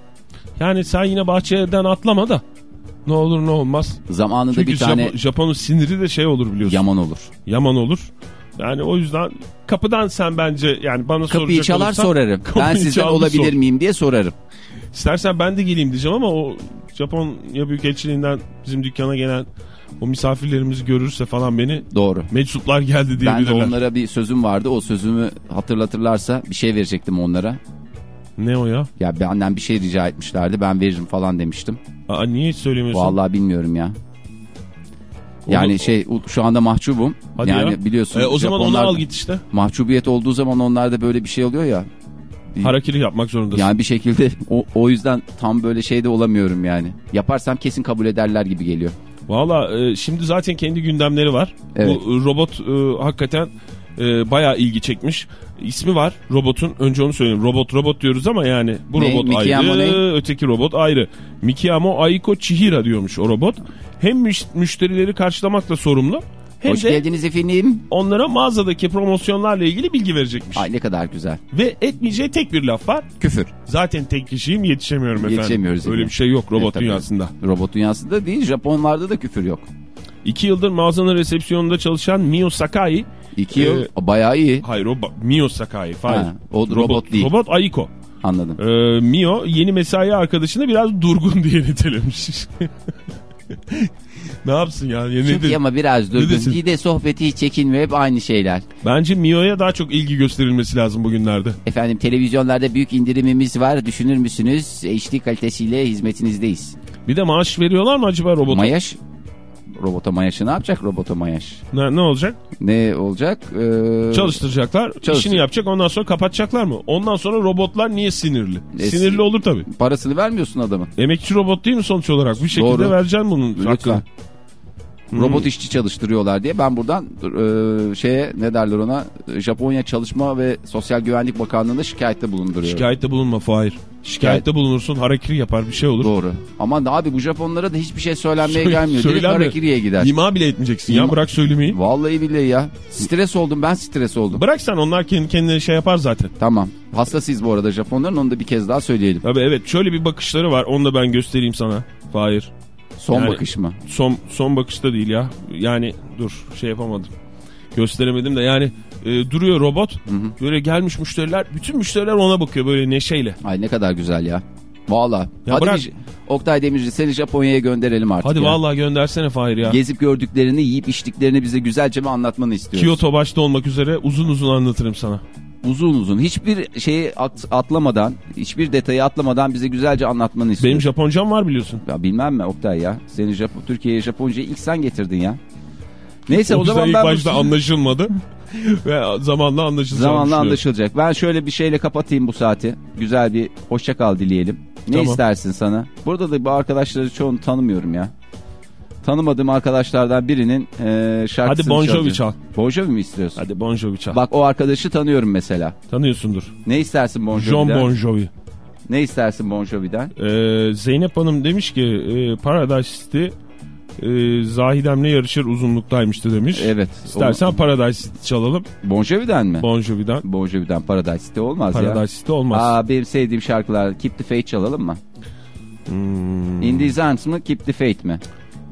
[SPEAKER 4] Yani sen yine bahçeden atlama da. Ne olur ne olmaz.
[SPEAKER 3] Zamanında
[SPEAKER 4] Çünkü
[SPEAKER 3] bir tane
[SPEAKER 4] Japo- Japon'un siniri de şey olur biliyorsun.
[SPEAKER 3] yaman olur.
[SPEAKER 4] Yaman olur. Yani o yüzden kapıdan sen bence yani bana
[SPEAKER 3] Kapıyı
[SPEAKER 4] soracak
[SPEAKER 3] çalar
[SPEAKER 4] olursan,
[SPEAKER 3] sorarım. Ben sizden olabilir
[SPEAKER 4] sor.
[SPEAKER 3] miyim diye sorarım.
[SPEAKER 4] İstersen ben de geleyim diyeceğim ama o Japonya Büyükelçiliğinden bizim dükkana gelen o misafirlerimizi görürse falan beni
[SPEAKER 3] Doğru.
[SPEAKER 4] meczuplar geldi
[SPEAKER 3] Ben de
[SPEAKER 4] diyebilirler.
[SPEAKER 3] onlara bir sözüm vardı. O sözümü hatırlatırlarsa bir şey verecektim onlara.
[SPEAKER 4] Ne o ya?
[SPEAKER 3] Ya benden bir şey rica etmişlerdi. Ben veririm falan demiştim.
[SPEAKER 4] Aa, niye hiç söylemiyorsun?
[SPEAKER 3] Vallahi bilmiyorum ya. Yani
[SPEAKER 4] Onu-
[SPEAKER 3] şey şu anda mahcubum.
[SPEAKER 4] Hadi
[SPEAKER 3] yani
[SPEAKER 4] ya.
[SPEAKER 3] biliyorsun.
[SPEAKER 4] E, o zaman onu al git işte.
[SPEAKER 3] Mahcubiyet olduğu zaman onlarda böyle bir şey oluyor ya.
[SPEAKER 4] Harakiri yapmak zorundasın.
[SPEAKER 3] Yani bir şekilde o, o yüzden tam böyle şeyde olamıyorum yani. Yaparsam kesin kabul ederler gibi geliyor.
[SPEAKER 4] Valla e, şimdi zaten kendi gündemleri var.
[SPEAKER 3] Evet.
[SPEAKER 4] Bu robot e, hakikaten e, bayağı ilgi çekmiş. İsmi var robotun. Önce onu söyleyeyim. Robot robot diyoruz ama yani bu
[SPEAKER 3] Ne?
[SPEAKER 4] robot
[SPEAKER 3] Mikiyamo
[SPEAKER 4] ayrı,
[SPEAKER 3] ne?
[SPEAKER 4] öteki robot ayrı. Mikiyamo Aiko Chihira diyormuş o robot. Hem müş- müşterileri karşılamakla sorumlu Hem
[SPEAKER 3] Hoş
[SPEAKER 4] de
[SPEAKER 3] geldiniz efendim.
[SPEAKER 4] onlara mağazadaki promosyonlarla ilgili bilgi verecekmiş.
[SPEAKER 3] Ay ne kadar güzel.
[SPEAKER 4] Ve etmeyeceği tek bir laf var.
[SPEAKER 3] Küfür.
[SPEAKER 4] Zaten tek kişiyim yetişemiyorum efendim.
[SPEAKER 3] Yetişemiyoruz
[SPEAKER 4] Öyle
[SPEAKER 3] yani.
[SPEAKER 4] bir şey yok robot
[SPEAKER 3] Evet,
[SPEAKER 4] dünyasında.
[SPEAKER 3] Robot dünyasında değil Japonlarda da küfür yok.
[SPEAKER 4] İki yıldır mağazanın resepsiyonunda çalışan Mio Sakai.
[SPEAKER 3] İki yıl
[SPEAKER 4] Ee,
[SPEAKER 3] bayağı iyi
[SPEAKER 4] Hayır o Mio Sakai. Hayır.
[SPEAKER 3] Ha, o robot değil.
[SPEAKER 4] Robot Aiko.
[SPEAKER 3] anladım.
[SPEAKER 4] Ee, Mio yeni mesai arkadaşını biraz durgun diye nitelemiş. ne yapsın ya? ya
[SPEAKER 3] Çok
[SPEAKER 4] nedir?
[SPEAKER 3] ama biraz durgun. Bir de sohbeti hiç çekinme hep aynı şeyler.
[SPEAKER 4] Bence Mio'ya daha çok ilgi gösterilmesi lazım bugünlerde.
[SPEAKER 3] Efendim televizyonlarda büyük indirimimiz var. Düşünür müsünüz? HD kalitesiyle hizmetinizdeyiz.
[SPEAKER 4] Bir de maaş veriyorlar mı acaba robota?
[SPEAKER 3] Mayaş. Robota mayaşı ne yapacak robota mayaş?
[SPEAKER 4] Ne, ne olacak?
[SPEAKER 3] Ne olacak? Ee,
[SPEAKER 4] Çalıştıracaklar,
[SPEAKER 3] Çalıştır-
[SPEAKER 4] işini yapacak ondan sonra kapatacaklar mı? Ondan sonra robotlar niye sinirli?
[SPEAKER 3] E,
[SPEAKER 4] sinirli olur tabii.
[SPEAKER 3] Parasını vermiyorsun adamın.
[SPEAKER 4] Emekçi robot değil mi sonuç olarak? Bir şekilde
[SPEAKER 3] Doğru.
[SPEAKER 4] vereceksin bunun hakkını.
[SPEAKER 3] Robot işçi çalıştırıyorlar diye ben buradan e, şeye ne derler ona Japonya Çalışma ve Sosyal Güvenlik Bakanlığı'nda şikayette bulunduruyorum.
[SPEAKER 4] Şikayette bulunma Fahir. Şikayette bulunursun harakiri yapar bir şey olur.
[SPEAKER 3] Doğru. Ama abi bu Japonlara da hiçbir şey söylenmeye
[SPEAKER 4] Söyle-
[SPEAKER 3] gelmiyor. Direkt
[SPEAKER 4] söylenme.
[SPEAKER 3] harakiriye gider.
[SPEAKER 4] İma bile etmeyeceksin ya
[SPEAKER 3] İma-
[SPEAKER 4] bırak söylemeyi.
[SPEAKER 3] Vallahi billahi ya. Stres oldum ben stres oldum.
[SPEAKER 4] Bırak sen onlar kendi kendine şey yapar zaten.
[SPEAKER 3] Tamam. Hastasıyız bu arada Japonların onu da bir kez daha söyleyelim.
[SPEAKER 4] Tabii evet şöyle bir bakışları var onu da ben göstereyim sana. Fahir.
[SPEAKER 3] Son
[SPEAKER 4] Yani-
[SPEAKER 3] bakış mı?
[SPEAKER 4] Son, son bakışta değil ya. Yani dur şey yapamadım. Gösteremedim de yani e, duruyor robot. Böyle gelmiş müşteriler. Bütün müşteriler ona bakıyor böyle neşeyle.
[SPEAKER 3] Ay ne kadar güzel ya. Valla. Hadi
[SPEAKER 4] bırak-
[SPEAKER 3] bir- Oktay Demirci seni Japonya'ya gönderelim artık
[SPEAKER 4] Hadi
[SPEAKER 3] ya.
[SPEAKER 4] vallahi göndersene Fahir ya.
[SPEAKER 3] Gezip gördüklerini, yiyip içtiklerini bize güzelce bir anlatmanı istiyoruz.
[SPEAKER 4] Kyoto başta olmak üzere uzun uzun anlatırım sana.
[SPEAKER 3] Uzun uzun hiçbir şeyi at- atlamadan, hiçbir detayı atlamadan bize güzelce anlatmanı istiyoruz.
[SPEAKER 4] Benim Japoncam var biliyorsun.
[SPEAKER 3] Ya bilmem mi Oktay ya. Seni Jap- Türkiye'ye Japoncayı ilk sen getirdin ya. Neyse o,
[SPEAKER 4] o,
[SPEAKER 3] zaman
[SPEAKER 4] ilk
[SPEAKER 3] ben bu-
[SPEAKER 4] başta anlaşılmadı. Ve zamanla anlaşılacağını
[SPEAKER 3] zamanla anlaşılacak. Ben şöyle bir şeyle kapatayım bu saati. Güzel bir hoşça kal dileyelim. Ne
[SPEAKER 4] Tamam.
[SPEAKER 3] istersin sana? Burada da bu arkadaşları çoğunu tanımıyorum ya. Tanımadığım arkadaşlardan birinin e, şarkısını
[SPEAKER 4] Hadi Bon Jovi çal.
[SPEAKER 3] Bon Jovi mi istiyorsun?
[SPEAKER 4] Hadi Bon Jovi çal.
[SPEAKER 3] Bak o arkadaşı tanıyorum mesela.
[SPEAKER 4] Tanıyorsundur.
[SPEAKER 3] Ne istersin Bon
[SPEAKER 4] John
[SPEAKER 3] Jovi'den?
[SPEAKER 4] Bon Jovi.
[SPEAKER 3] Ne istersin Bon Jovi'den?
[SPEAKER 4] Ee, Zeynep Hanım demiş ki e, Paradise City e, Zahidem'le yarışır uzunluktaymıştı demiş.
[SPEAKER 3] Evet.
[SPEAKER 4] İstersen Paradise City çalalım.
[SPEAKER 3] O- Bon Jovi'den mi?
[SPEAKER 4] Bon Jovi'den.
[SPEAKER 3] Bon Jovi'den Paradise City olmaz ya.
[SPEAKER 4] Paradise City olmaz.
[SPEAKER 3] Aa benim sevdiğim şarkılar Keep the Faith çalalım mı?
[SPEAKER 4] Hmm.
[SPEAKER 3] In These Arms mı Keep the Faith mi?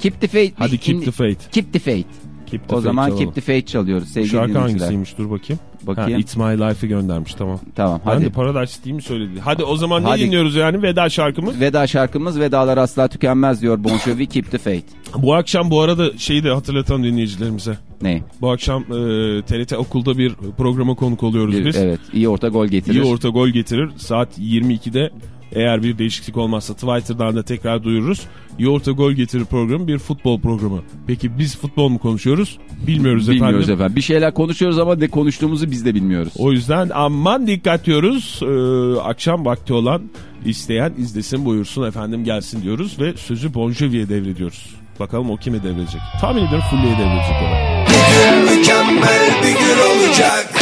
[SPEAKER 3] Keep the Faith.
[SPEAKER 4] Hadi Keep the Faith.
[SPEAKER 3] Keep the Faith.
[SPEAKER 4] Keep the
[SPEAKER 3] O zaman
[SPEAKER 4] çalalım.
[SPEAKER 3] Keep the Faith çalıyoruz sevgili
[SPEAKER 4] Şarkı hangisiymiş dur bakayım.
[SPEAKER 3] Bakayım.
[SPEAKER 4] Ha, It's My Life'ı göndermiş tamam.
[SPEAKER 3] Tamam
[SPEAKER 4] Ben
[SPEAKER 3] hadi.
[SPEAKER 4] de Paradise City'yi mi söyledi? Hadi o zaman
[SPEAKER 3] Hadi.
[SPEAKER 4] ne dinliyoruz yani veda şarkımız?
[SPEAKER 3] Veda şarkımız vedalar asla tükenmez diyor Bon Jovi Keep the Faith.
[SPEAKER 4] Bu akşam bu arada şeyi de hatırlatan dinleyicilerimize.
[SPEAKER 3] Ne?
[SPEAKER 4] Bu akşam e, TRT Okul'da bir programa konuk oluyoruz
[SPEAKER 3] Bir-
[SPEAKER 4] biz.
[SPEAKER 3] evet iyi orta gol getirir.
[SPEAKER 4] İyi orta gol getirir. Saat 22'de eğer bir değişiklik olmazsa Twitter'dan da tekrar duyururuz. Orta gol getirir programı bir futbol programı. Peki biz futbol mu konuşuyoruz? Bilmiyoruz,
[SPEAKER 3] Bilmiyoruz
[SPEAKER 4] efendim.
[SPEAKER 3] efendim. Bir şeyler konuşuyoruz ama ne konuştuğumuzu biz de bilmiyoruz.
[SPEAKER 4] O yüzden aman dikkat diyoruz. Ee, akşam vakti olan isteyen izlesin buyursun efendim gelsin diyoruz ve sözü Bon Jovi'ye devrediyoruz. Bakalım o kime devredecek? Tahmin ediyorum Fulle'ye devredecek o da.
[SPEAKER 2] Mükemmel bir gün olacak